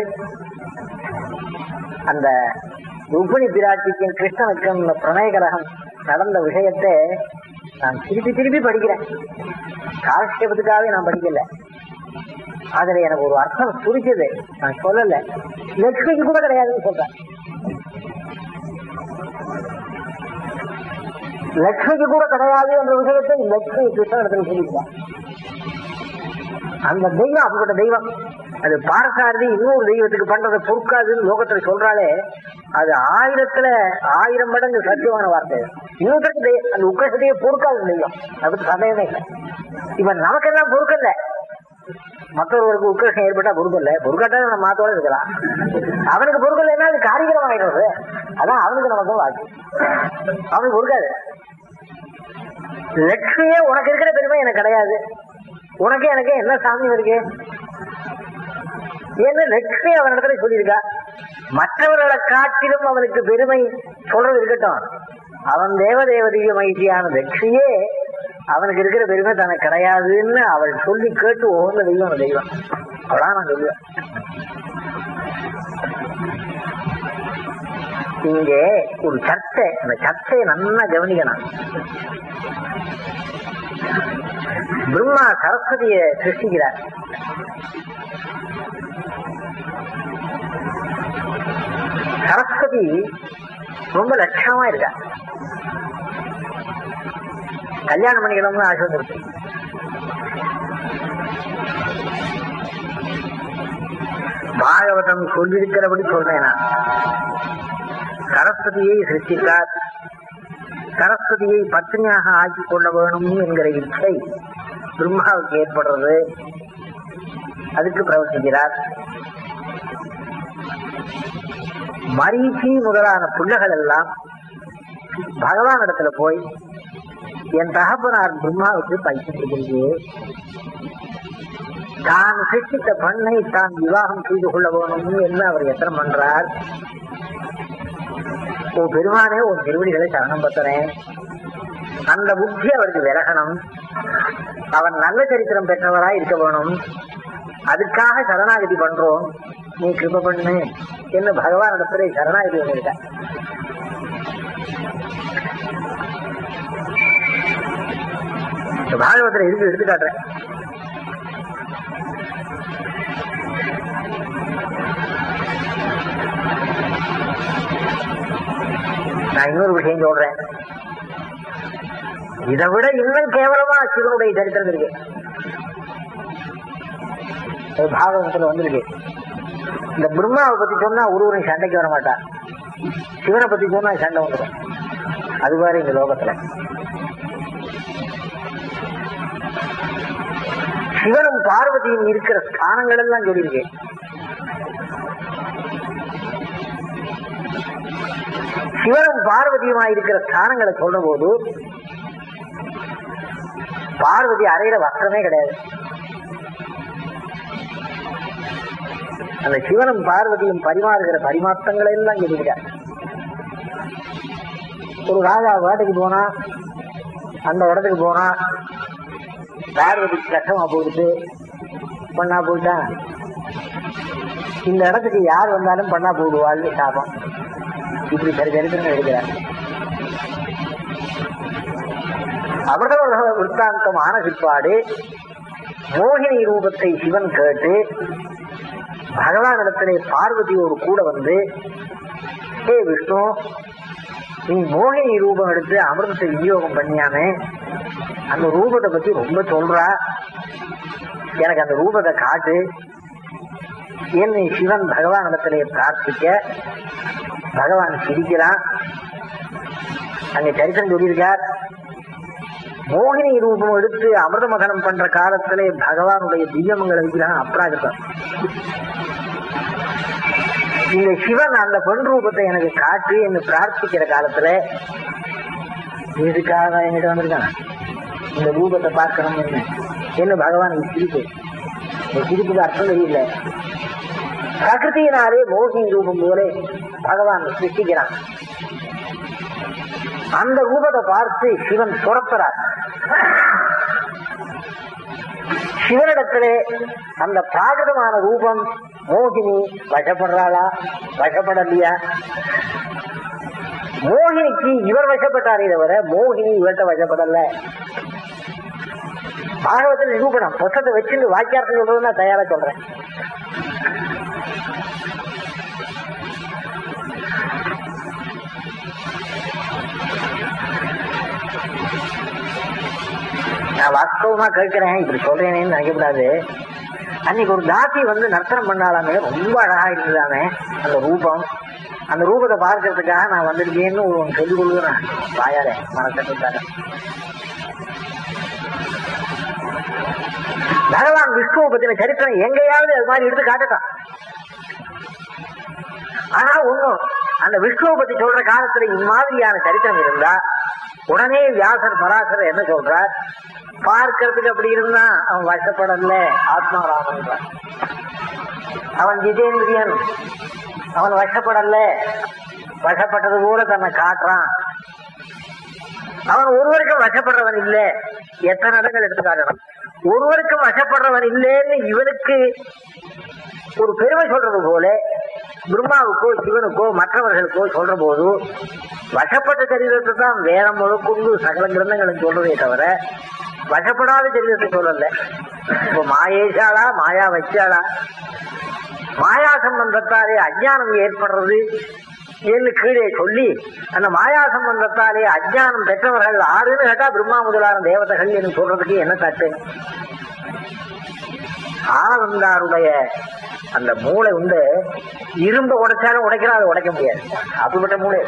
அந்த ருக்மிணி பிராட்டிக்கும் கிருஷ்ணனுக்கும் இந்த பிரணயகரகம் நடந்த விஷயத்தை நான் திருப்பி திருப்பி படிக்கிறேன். காலட்சேபத்துக்காகவே நான் படிக்கல. அதுல எனக்கு ஒரு அர்த்தம் புரிச்சது நான் சொல்லல. லட்சுமிக்கு கூட கிடையாதுன்னு சொல்றேன். லட்சுமிக்கு கூட கிடையாது என்ற விஷயத்தை லட்சுமி கிருஷ்ணனிடத்தில் சொல்லியிருக்கான். அந்த தெய்வம் அப்படிப்பட்ட தெய்வம். அது பாரசாரதி இன்னொரு தெய்வத்துக்கு பண்றதை பொறுக்காதுன்னு லோகத்துல சொல்றாலே அது ஆயிரத்துல ஆயிரம் மடங்கு சத்தியமான வார்த்தை. இன்னொருத்தருக்கு அந்த உக்கசத்தையே பொறுக்காது தெய்வம். அதுக்கு சந்தேகமே இல்லை. நமக்கு நமக்கெல்லாம் பொறுக்கல மற்றவர்களுக்கு உக்கிரஷம் ஏற்பட்டா பொறுக்கல பொறுக்காட்டா நம்ம மாத்தோட இருக்கலாம். அவனுக்கு பொறுக்கலைன்னா அது காரிகரம் ஆயிடுறது அதான் அவனுக்கு நமக்கும் வாக்கு அவனுக்கு பொறுக்காது. லட்சுமியே உனக்கு இருக்கிற பெருமை எனக்கு கிடையாது. உனக்கு எனக்கு என்ன சாமியம் இருக்கு? ஏன்னு லட்சுமி அவன் இடத்துல சொல்லியிருக்கா. மற்றவர்களை காட்டிலும் அவனுக்கு பெருமை சொல்றது இருக்கட்டும். அவன் தேவதேவதிய மகிழ்ச்சியான லட்சுமியே அவனுக்கு இருக்கிற பெருமை தனக்கு கிடையாதுன்னு அவள் சொல்லி கேட்டு ஒவ்வொரு தெய்வம் தெய்வம். அவ்வளவு நான் சொல்லுவேன். இங்கே ஒரு சர்ச்சை அந்த சர்ச்சையை நல்லா கவனிக்கணும். பிரம்மா சரஸ்வதியை சிருஷ்டிக்கிறார். சரஸ்வதி ரொம்ப லட்சணமா இருக்கா? கல்யாணம் பண்ணிக்கணும்னு ஆசை வந்துருக்கு பாகவதம் சொல்லியிருக்கிறபடி சொல்றேன் நான். சரஸ்வதியை சிருஷ்டித்தார். சரஸ்வதியை பத்னியாக ஆக்கி கொள்ள வேணும் என்கிற இச்சை பிரம்மாவுக்கு ஏற்படுறது. அதுக்கு பிரவர்த்திக்கிறார் மரீச்சி முதலான பிள்ளைகள் எல்லாம் பகவான் இடத்துல போய் என் தகப்பனார் பிரம்மாவுக்கு பயிற்சி தான் சிருஷ்டித்த பண்ணை தான் விவாகம் செய்து கொள்ள வேணும் என்று அவர் எத்தனை பண்றார். ஓ பெருமானே உன் திருவடிகளை சரணம் பத்துறேன். அந்த புத்தி அவருக்கு விலகணும். அவன் நல்ல சரித்திரம் பெற்றவராய் இருக்க வேணும். அதுக்காக சரணாகதி பண்றோம். நீ கிருப பண்ணு என்று பகவான் இடத்துல சரணாகதி பண்ணிருக்க பாகவத்துல இருக்கு எடுத்து காட்டுறேன். நான் இன்னொரு விஷயம் சொல்றேன். இதை விட இன்னும் கேவலமா சிவனுடைய சரித்திரம் இருக்கு. அது பாகவதத்துல வந்திருக்கு. இந்த பிரம்மாவை பத்தி சொன்னா ஒருவரும் சண்டைக்கு வர மாட்டான் சிவனை பத்தி சொன்னா சண்டை வந்துடும். அது மாதிரி இந்த லோகத்துல. சிவனும் பார்வதியும் இருக்கிற ஸ்தானங்கள் எல்லாம் சொல்லியிருக்கு. சிவனும் பார்வதியுமா இருக்கிற ஸ்தானங்களை சொல்ற போது பார்வதி அறையில வஸ்திரமே கிடையாது. அந்த சிவனும் பார்வதியும் பரிமாறுகிற பரிமாற்றங்களை எல்லாம் சொல்லியிருக்காரு ஒரு ராஜா வேட்டைக்கு போனா அந்த இடத்துக்கு போனா பார்வதி கஷ்டமா போயிடுச்சு. பண்ணா போயிட்டான் இந்த இடத்துக்கு யார் வந்தாலும் பண்ணா போடுவாள் சாபம். இப்படி சரி சரித்திரம் எடுக்கிறார் அமிர்த விற்த்தாந்தம் சிற்பாடு பிற்பாடு மோகினி ரூபத்தை சிவன் கேட்டு பகவானிடத்திலே பார்வதியோடு கூட வந்து ஹே விஷ்ணு நீ மோகினி ரூபம் எடுத்து அமிர்தத்தை விநியோகம் பண்ணியாமே. அந்த ரூபத்தை பத்தி ரொம்ப சொல்றா. எனக்கு அந்த ரூபத்தை காட்டு. என்னை சிவன் பகவானிடத்திலே பிரார்த்திக்க பகவான் சிரிக்கிறான் அங்க சரித்திரம் சொல்லியிருக்கார் மோகினி ரூபம் எடுத்து அமிர்த மதனம் பண்ற காலத்திலே பகவானுடைய திவ்யமங்களை விக்கிரகம் அப்ராகிருதம். இந்த சிவன் அந்த பெண் ரூபத்தை எனக்கு காட்டி என்று பிரார்த்திக்கிற காலத்துல இதுக்காக என்கிட்ட வந்திருக்கான். இந்த ரூபத்தை பார்க்கணும் என்ன? என்ன பகவான் சிரிப்பு. இந்த அர்த்தம் தெரியல பிரகிருத்தியினாலே மோகினி ரூபம் போல பகவான் சிருஷ்டிக்கிறான். அந்த ரூபத்தை பார்த்து சிவன் துரத்துறார் சிவனிடத்திலே அந்த பிராகிருதமான ரூபம் மோகினி வசப்படுறாளா? வசப்படலையா? மோகினிக்கு இவர் வசப்பட்டாரே தவிர மோகினி இவர்கிட்ட வசப்படல. பாகவத்தில் நிரூபணம். புத்தகத்தை வச்சுட்டு வாக்கியார்த்தம் சொல்றது நான் தயாரா சொல்றேன். நான் வாஸ்தவமா கேட்கிறேன். இப்படி சொல்றேனேன்னு நினைக்கக்கூடாது. அன்னைக்கு ஒரு தாசி வந்து நர்த்தனம் பண்ணாலாமே ரொம்ப அழகா இருந்ததாமே. அந்த ரூபம். அந்த ரூபத்தை பார்க்கறதுக்காக நான் வந்திருக்கேன்னு ஒரு சொல்லிக் கொள்கிறேன் வாயாரே மனசட்டுக்காக பகவான் விஷ்ணுவை பத்தின சரித்திரம் எங்கேயாவது அது மாதிரி எடுத்து காட்டட்டான் ஆனா ஒண்ணும் அந்த விஷ்ணுவை பத்தி சொல்ற காலத்துல இம்மாதிரியான சரித்திரம் இருந்தா உடனே வியாசர் பராசர் என்ன சொல்றார்? பார்க்கறதுக்கு அப்படி இருந்தா அவன் வசப்படல ஆத்மாராமன் அவன் ஜிதேந்திரியன் அவன் வசப்படல வசப்பட்டது போல தன்னை காட்டுறான். அவன் ஒருவருக்கும் வசப்படுறவன் இல்ல. எத்தனை இடங்கள் எடுத்து ஒருவருக்கும் வசப்படுறவன் இல்லைன்னு இவனுக்கு ஒரு பெருமை சொல்றது போல பிரம்மாவுக்கோ சிவனுக்கோ மற்றவர்களுக்கோ சொல்ற போது வசப்பட்ட சரீரத்தை தான் வேதம் முழுக்கொண்டு சகல கிரந்தங்களும் சொல்றதே தவிர வசப்படாத சரீரத்தை சொல்லல. இப்ப மாயேஷாளா மாயா வச்சாளா மாயா சம்பந்தத்தாலே அஜானம் ஏற்படுறது என்று கீழே சொல்லி அந்த மாயா சம்பந்தத்தாலே அஜ்ஞானம் பெற்றவர்கள் ஆறுன்னு கேட்டா பிரம்மா முதலான தேவதைகள் என்று சொல்றதுக்கு என்ன தட்டு? ஆனந்தாருடைய அந்த மூளை உண்டு. இரும்ப உடைச்சாலும் உடைக்கிறா அதை உடைக்க முடியாது. அப்படிப்பட்ட மூளை.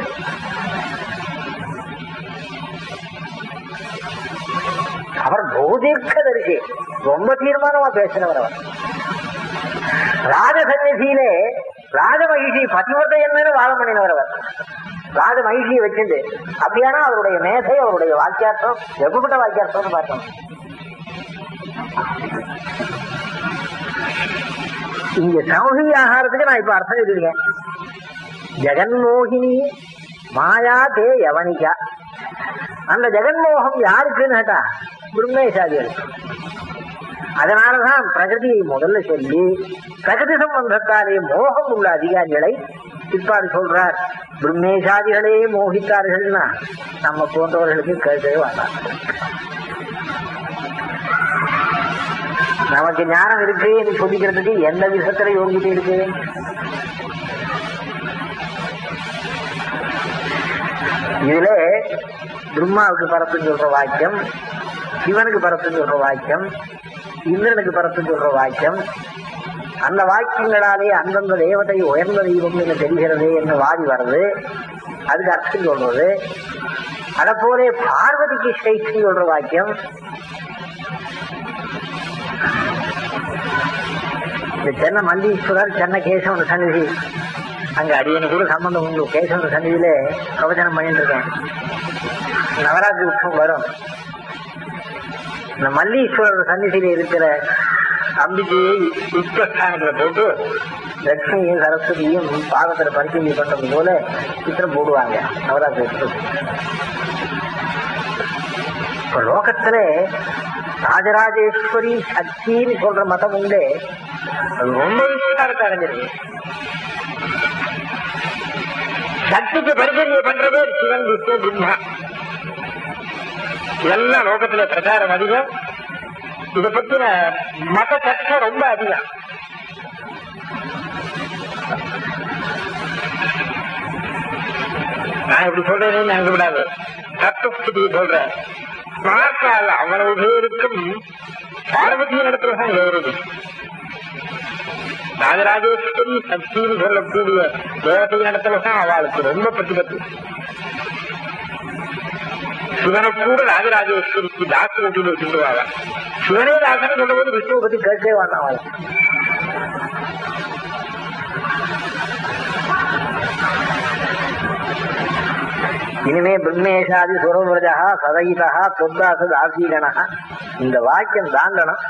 அவர் பௌதிக தரிசி. ரொம்ப தீர்மானமா பேசினவர் அவர். ராஜசன்னிதியிலே ராஜமகிஷி பதிவத்தை என்ன வாதம் பண்ணினவர் அவர். ராஜ மகிழ்ச்சியை வச்சிருந்து அப்படியானா அவருடைய மேதை அவருடைய வாக்கியார்த்தம் எப்பப்பட்ட வாக்கியார்த்தம்னு பார்த்தோம். இங்க சமூக ஆகாரத்துக்கு நான் இப்ப அர்த்தம் எழுதிருக்கேன் ஜெகன்மோகினி மாயா தே யவனிகா. அந்த ஜெகன்மோகம் யாருக்குன்னு கேட்டா பிரம்மேசாதிகளுக்கு அதனாலதான் பிரகதியை முதல்ல சொல்லி பிரகதி சம்பந்தத்தாலே மோகம் உள்ள அதிகாரிகளை பிற்பாடு சொல்றார். பிரம்மேசாதிகளே மோகித்தார்கள்னா நம்ம போன்றவர்களுக்கு கேட்கவே வேண்டாம். நமக்கு ஞானம் இருக்கு என்று சொல்லிக்கிறதுக்கு எந்த விஷத்துல யோகிட்டு இருக்கு? இதுல பிரம்மாவுக்கு பரப்புன்னு சொல்ற வாக்கியம் சிவனுக்கு பரப்புன்னு சொல்ற வாக்கியம் இந்திரனுக்கு பரப்புன்னு சொல்ற வாக்கியம் அந்த வாக்கியங்களாலே அந்தந்த தேவதை உயர்ந்த தெய்வம் என்று தெரிகிறது என்று வாதி வருது அதுக்கு அர்த்தம் சொல்றது. அதை போலே பார்வதிக்கு ஸ்ரேஷ்டி சொல்ற வாக்கியம். இந்த சென்னை மல்லீஸ்வரர் சென்னை கேசவன் சன்னிதி. அங்க அடியனு கூட சம்பந்தம் உண்டு. கேசவன் சன்னிதியில பிரவச்சனம் பண்ணிட்டு இருக்கேன். நவராத்திரி உற்சவம் வரும். இந்த மல்லீஸ்வரர் சன்னிதியில இருக்கிற அம்பிகையை போட்டு லட்சுமியும் சரஸ்வதியும் பாதத்துல பரிசீலனை பண்றது போல சித்திரம் போடுவாங்க. நவராத்திரி இப்ப லோகத்துல ராஜராஜேஸ்வரி சக்தின்னு சொல்ற மதம் உண்டு. அது ரொம்ப விசாரத்தை அடைஞ்சிருக்கு. சக்திக்கு பரிசீலனை பண்றது சிவன் விஷ்ணு பிரம்மா. எல்லா லோகத்துல பிரச்சாரம் அதிகம் இதை பத்தின மத சர்ச்சை ரொம்ப அதிகம். நான் இப்படி சொல்றேன்னு நினைக்க கூடாது சொல்றேன். பார்த்தால் அவ்வளவு பேருக்கும் பார்வதியின் இடத்துல தான் வருது ராஜராஜேஸ்வரி சக்தின்னு சொல்லக்கூடிய தேவதையின் இடத்துல தான் அவளுக்கு ரொம்ப பத்தி பத்து சிவனை கூட ராஜராஜேஸ்வரிக்கு தாசன் அப்படின்னு சொல்லுவாங்க. சிவனே தாசன் சொல்லும்போது விஷ்ணுவை பத்தி கேட்கவே வேண்டாம் இனிமே பிரம்மேஷாதி சுரவிரஜா சதயிதா சொத்தாசு தாசீகனா இந்த வாக்கியம் தாண்டனம்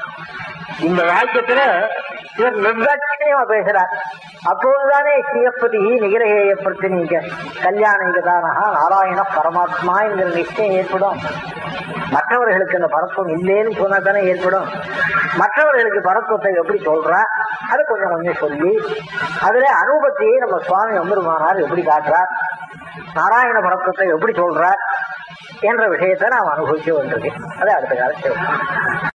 இந்த வாக்கியத்துல இவர் நிர்தாட்சியமா பேசுறார் அப்போதுதானே ஸ்ரீயப்பதி நிகரகேயப்படுத்தி நீங்க கல்யாண இங்கதானகா நாராயண பரமாத்மா என்கிற நிச்சயம் ஏற்படும். மற்றவர்களுக்கு அந்த பரத்துவம் இல்லைன்னு சொன்னா தானே ஏற்படும். மற்றவர்களுக்கு பரத்துவத்தை எப்படி சொல்றா? அதை கொஞ்சம் கொஞ்சம் சொல்லி அதுல அனுபவத்தையே நம்ம சுவாமி அம்பருமானார் எப்படி காட்டுறார்? நாராயண பரத்துவத்தை எப்படி சொல்றார்? என்ற விஷயத்தை நாம் அனுபவிச்சு வந்திருக்கேன் அது அடுத்த காலத்தில்